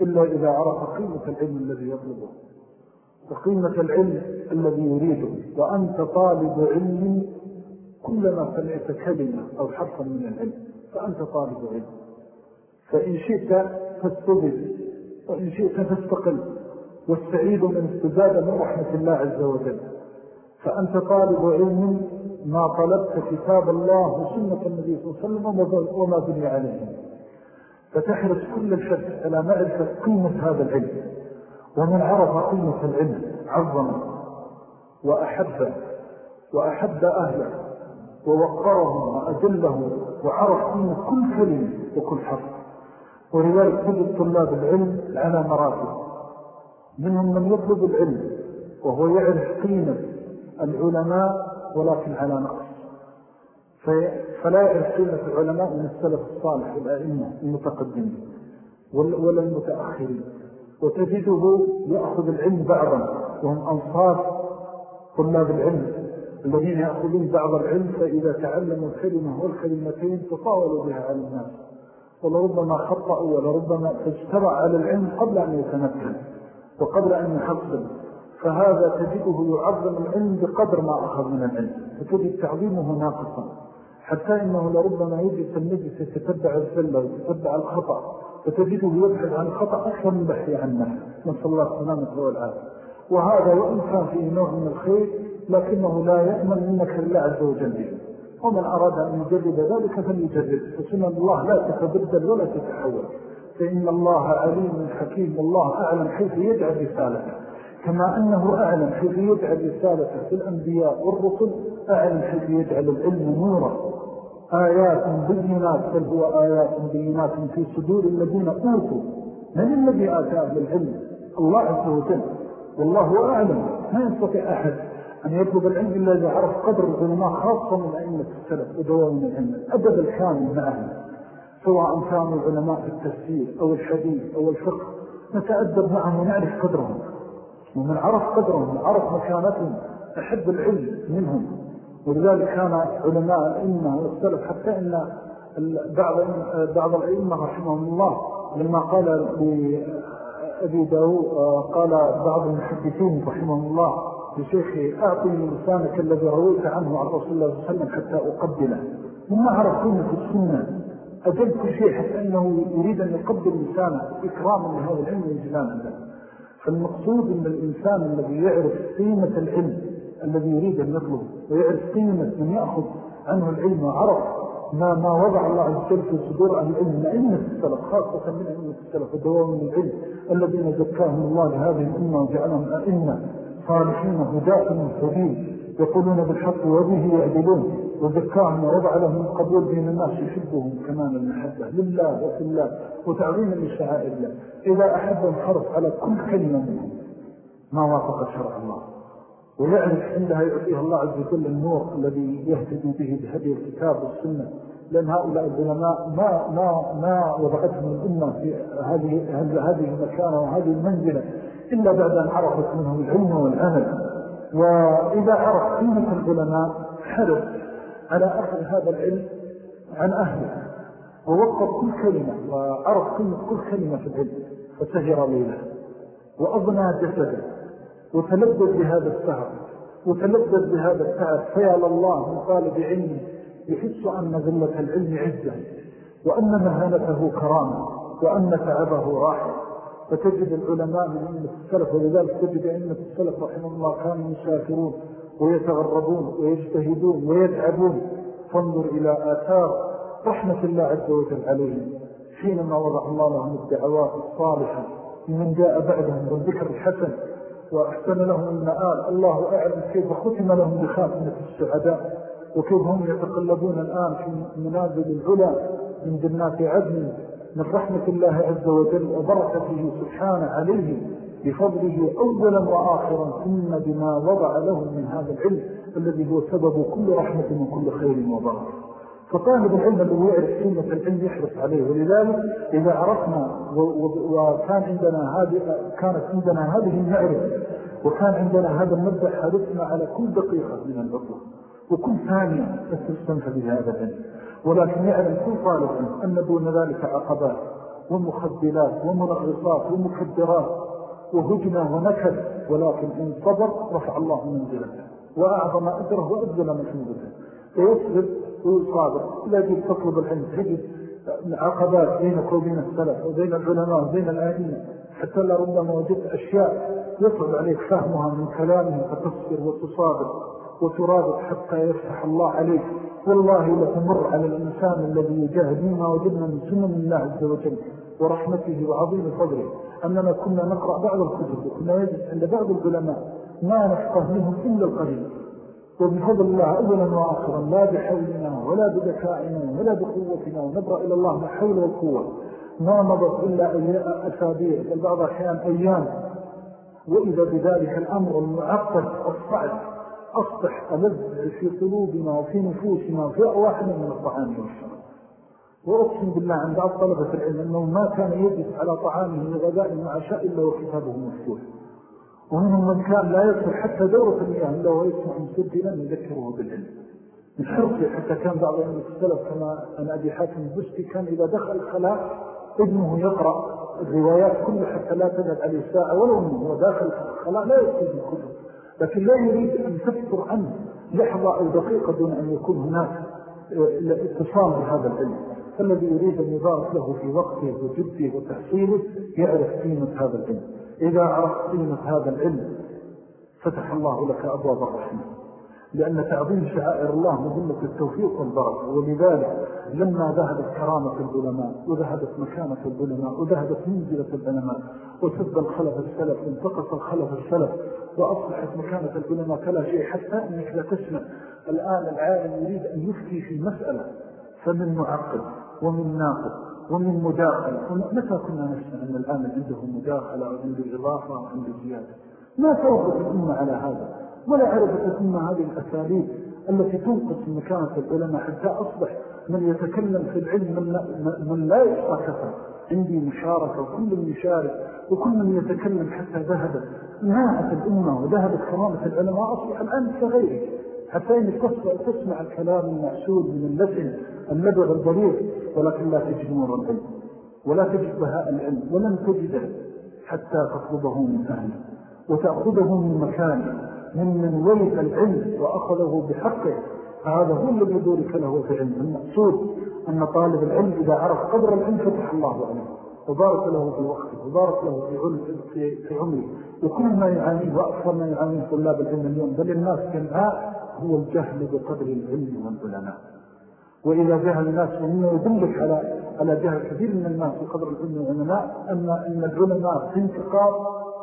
إلا إذا عرف قيمة العلم الذي يطلبه. وقيمة العلم الذي يريده. وأنت طالب علم كلما سمعت كلمة أو حرفا من العلم. فأنت طالب علم. فإن شئت فاستبد وإن شئت فاستقل والسعيد من استزاد من رحمة الله عز وجل. فأنت طالب علم ما طلبت كتاب الله وسنة النبي صلى الله عليه وسلم وما بني عليه. فتحرص كل الشك على معرفة قيمة هذا العلم. ومن عرف قيمة العلم عظم وأحبه وأحب أهله ووقرهم وأجلهم وعرف قيمة كل كلمة وكل حرف ولذلك تجد طلاب العلم على مراتب. منهم من يطلب العلم وهو يعرف قيمة العلماء ولكن على نقص. فلا يعرف قيمة العلماء من السلف الصالح والأئمة المتقدمين ولا المتأخرين. وتجده يأخذ العلم بعضا وهم أنصاف طلاب العلم. الذين يأخذون بعض العلم فإذا تعلموا الكلمة والكلمتين تطاولوا بها على الناس. ولربما خطأوا ولربما اجترع على العلم قبل أن يتمكن وقبل أن يحصل. فهذا تجده يعظم العلم بقدر ما أخذ من العلم. فتجد تعظيمه ناقصا. حتى إنه لربما يجلس النجس يتتبع الزلة ويتتبع الخطأ فتجده يبحث عن الخطأ أكثر من بحث عنه نسأل الله السلامة والعافية. وهذا وإن كان فيه نوع من الخير لكنه لا يأمن منك الله عز وجل. ومن أراد أن يجرب ذلك فليجرب فسنن الله لا تتبدل ولا تتحول. فإن الله عليم حكيم. والله أعلم حيث يجعل رسالته كما أنه أعلم حيث يجعل رسالته في الأنبياء والرسل. أعلم حيث يجعل العلم نورا. آيات بينات. بل هو آيات بينات في صدور الذين أوتوا. من الذي آتاه للعلم الله عز وجل. والله أعلم. ما يستطيع أحد. أن يطلب العلم إلا إذا عرف قدر العلماء خاصة من أئمة السلف ودوام العلم الأدب الكامل معهم. سواء كانوا العلماء في التفسير أو الحديث أو الفقه نتأدب معهم ونعرف قدرهم. ومن عرف قدرهم وعرف مكانتهم أحب العلم منهم. ولذلك كان علماء الإمة والسلف حتى إن بعض, بعض الأئمة رحمهم الله لما قال لأبي داود قال بعض المحدثين رحمهم الله لشيخي أعطني لسانك الذي رويت عنه عن رسول الله صلى الله عليه وسلم حتى أقبله. مما عرفون في السنة. أجل كل شيء حتى أنه يريد أن يقبل لسانه إكراما لهذا العلم وإجلالا فالمقصود أن الإنسان الذي يعرف قيمة العلم الذي يريد أن يطلب ويعرف قيمة من يأخذ عنه العلم وعرف ما, ما وضع الله عز وجل في صدور أهل العلم من أئمة السلف خاصة من أئمة السلف ودوام العلم الذين زكاهم الله لهذه الأمة وجعلهم أئمة. صالحين هداء مهتدين يقولون بالحق وبه يعدلون وزكاهم ووضع لهم القبول بين الناس يحبهم كمان المحبة لله وفي الله وتعظيما لشعائر الله. إذا أحب الحرف على كل كلمة منهم ما وافق شرع الله. ويعرف عندها يعطيها الله عز وجل النور الذي يهتدي به بهدي الكتاب والسنة. لأن هؤلاء العلماء ما, ما, ما وضعتهم الأمة في هذه, هذه المكانة وهذه المنزلة. إلا بعد أن عرفت منهم العلم والعمل وإذا عرف قيمة العلماء حرص على أخذ هذا العلم عن أهله ووقف كل كلمة وعرف قيمة كل كلمة في العلم فسهر ليلة وأضنى جسده وتلذذ بهذا السهر وتلذذ بهذا التعب. فيا لله من طالب علم يحس أن ذلة العلم عزة وأن مهانته كرامة وأن تعبه راحة. فتجد العلماء من أئمة السلف ولذلك تجد أئمة السلف رحمه الله كانوا يسافرون ويتغربون ويجتهدون ويتعبون فانظر إلى آثار رحمة الله عز وجل عليهم. حينما وضع الله لهم الدعوات الصالحة من جاء بعدهم بالذكر الحسن وأحسن لهم المآل. الله أعلم كيف ختم لهم بخاتمة السعداء وكيف هم يتقلبون الآن في منازل العلا من جنات عدن. من رحمة الله عز وجل وبركته سبحانه عليه بفضله أولا وآخرا ثم بما وضع لهم من هذا العلم الذي هو سبب كل رحمة وكل خير وبركة. فطالب العلم الذي يعرف سنة العلم يحرص عليه. ولذلك إذا عرفنا وكان عندنا هذه كانت عندنا هذه المعرفة وكان عندنا هذا المبدأ حرصنا على كل دقيقة من العطلة وكل ثانية تستنفى بهذا العلم. ولكن يعلم كل طالب أن دون ذلك عقبات ومخدلات ومنغصات ومكدرات وهجمة ونكد ولكن إن صبر رفع الله منزلته وأعظم أجره وأبذل مسؤولته ويصبر ويصابر لا يجب تطلب العلم تجد عقبات بينك وبين السلف وبين العلماء وبين الآئمة حتى لربما وجدت أشياء يصعب عليك فهمها من كلامه فتصبر وتصابر وترابط حتى يفتح الله عليك. والله لتمر على الإنسان الذي يجاهد مما وجدنا من سنن الله عز وجل ورحمته وعظيم فضله أننا كنا نقرأ بعض الكتب وكنا يجد عند بعض العلماء ما نفقه منهم إلا القليل. وبفضل الله أولا وآخرا لا بحولنا ولا بذكائنا ولا بقوتنا ونبرأ إلى الله ما حول والقوة. ما مضت إلا أسابيع بل بعض أحيان أيام. وإذا بذلك الأمر المعقد الصعب أصبح ألذ في قلوبنا وفي نفوسنا وفي أرواحنا من الطعام. والشرب وأقسم بالله عند بعض طلبة العلم أنه ما كان يجلس على طعامه وغذائه وعشاء إلا وكتابه مفتوح. ومنهم من كان لا يدخل حتى دورة المياه إلا ويسمع مسجلا يذكره بالعلم. من حرصه حتى كان بعض السلف كما أن أبي حاتم البستي كان إذا دخل الخلاء ابنه يقرأ الروايات كلها حتى لا تذهب عليه ساعة ولو أنه هو داخل الخلاء لا يكتب الكتب لكن لا يريد أن تفتر عنه لحظة أو دقيقة دون أن يكون هناك آه، اتصال بهذا العلم. فالذي يريد أن يبارك له في وقته وجده وتحصيله يعرف قيمة هذا العلم. إذا عرفت قيمة هذا العلم فتح الله لك أبواب الرحمة لأن تعظيم شعائر الله مهمة التوفيق والبركة. ولذلك لما ذهبت كرامة العلماء وذهبت مكانة العلماء وذهبت منزلة العلماء وسب الخلف السلف وانتقص الخلف السلف وأصبحت مكانة العلماء كلا شيء حتى أنك لا تسمع. الآن العالم يريد أن يفتي في مسألة فمن معقد ومن ناقض ومن مداخل. متى كنا نسمع أن الآن عنده مداخلة وعنده إضافة وعنده زيادة ما توقف الأمة على هذا ولا عرفت الأمة هذه الأساليب التي تنقص مكانة العلماء حتى أصبح من يتكلم في العلم من, من لا يحصى كثر عندي مشاركة وكل يشارك وكل من يتكلم حتى ذهبت ناعة الأمة وذهبت كرامة العلماء أصبح الآن كغيره حتى إنك تسمع الكلام المعسول من اللسن النبغ الضرير ولكن لا تجد نور العلم ولا تجد بهاء العلم ولن تجده حتى تطلبه من أهله وتأخذه من مكانه من من ولد العلم وأخذه بحقه. فهذا هو الذي يدورك له في علم. المقصود أن طالب العلم إذا عرف قدر العلم فتح الله عليه. وبارك له في وقته وبارك له في, في عمره وكل ما يعانيه وأكثر ما يعانيه طلاب العلم اليوم بل الناس جمعاء هو الجهل بقدر العلم والعلماء وإذا جهل الناس ومما يدلك على على جهل كثير من الناس بقدر العلم والعلماء أن, أن العلماء في انتقاض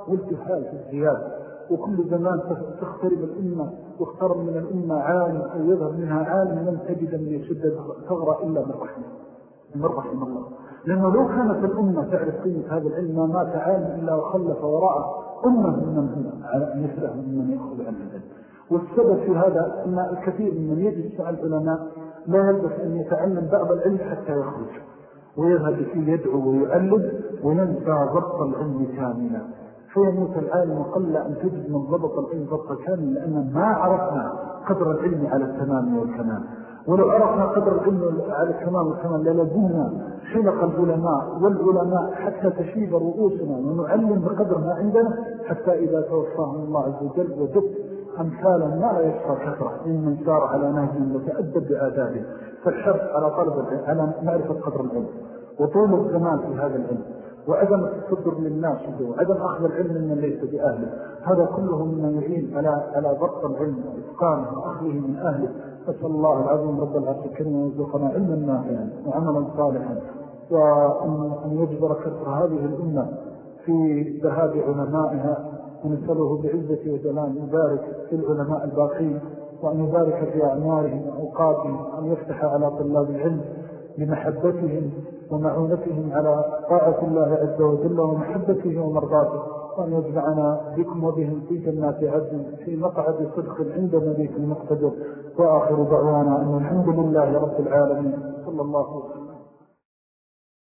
والجهال في الزيادة. وكل زمان تخترب الأمة واخترب من الأمة عالم أو يظهر منها عالم لم تجد من يشد ثغرة إلا من رحمة من رحم الله. لأنه لو كانت الأمة تعرف قيمة هذا العلم ما مات عالم إلا وخلف وراءه أمة من من على مثله من يأخذ عن العلم. والسبب في هذا أن الكثير من يجلس مع العلماء لا يلبس أن يتعلم بعض العلم حتى يخرج. ويذهب فيه يدعو ويؤلد وينسى ضبط العلم كاملا. فيموت العالم قل أن تجد من ضبط العلم ضبط كامل لأن ما عرفنا قدر العلم على التمام والكمال. ولو عرفنا قدر العلم على الكمال والكمال للبونا حلق العلماء والعلماء حتى تشيب رؤوسنا ونعلم بقدر ما عندنا حتى إذا توفاهم الله عز وجل وجدت أمثالا ما يشفى كثرة ممن سار على نهج وتأدب بآدابه. فالشرط على طلب على معرفة قدر العلم. وطول الزمان في هذا العلم. وعدم التصدر للناس وعدم أخذ العلم من ليس بأهله. هذا كله مما يعين على على ضبط العلم وإتقانه وأخذه من أهله. أسأل الله العظيم رب العرش الكريم ويرزقنا علما نافعا وعملا صالحا. وأن يجبر كثر هذه الأمة في ذهاب علمائها ونسأله بعزة وجلال يبارك في العلماء الباقين وأن يبارك في أعمارهم وأوقاتهم وأن يفتح على طلاب العلم بمحبتهم ومعونتهم على طاعة الله عز وجل ومحبته ومرضاته وأن يجمعنا بكم وبهم في جنات عدن في مقعد صدق عند مليك المقتدر. وآخر دعوانا أن الحمد لله رب العالمين. صلى الله وسلم.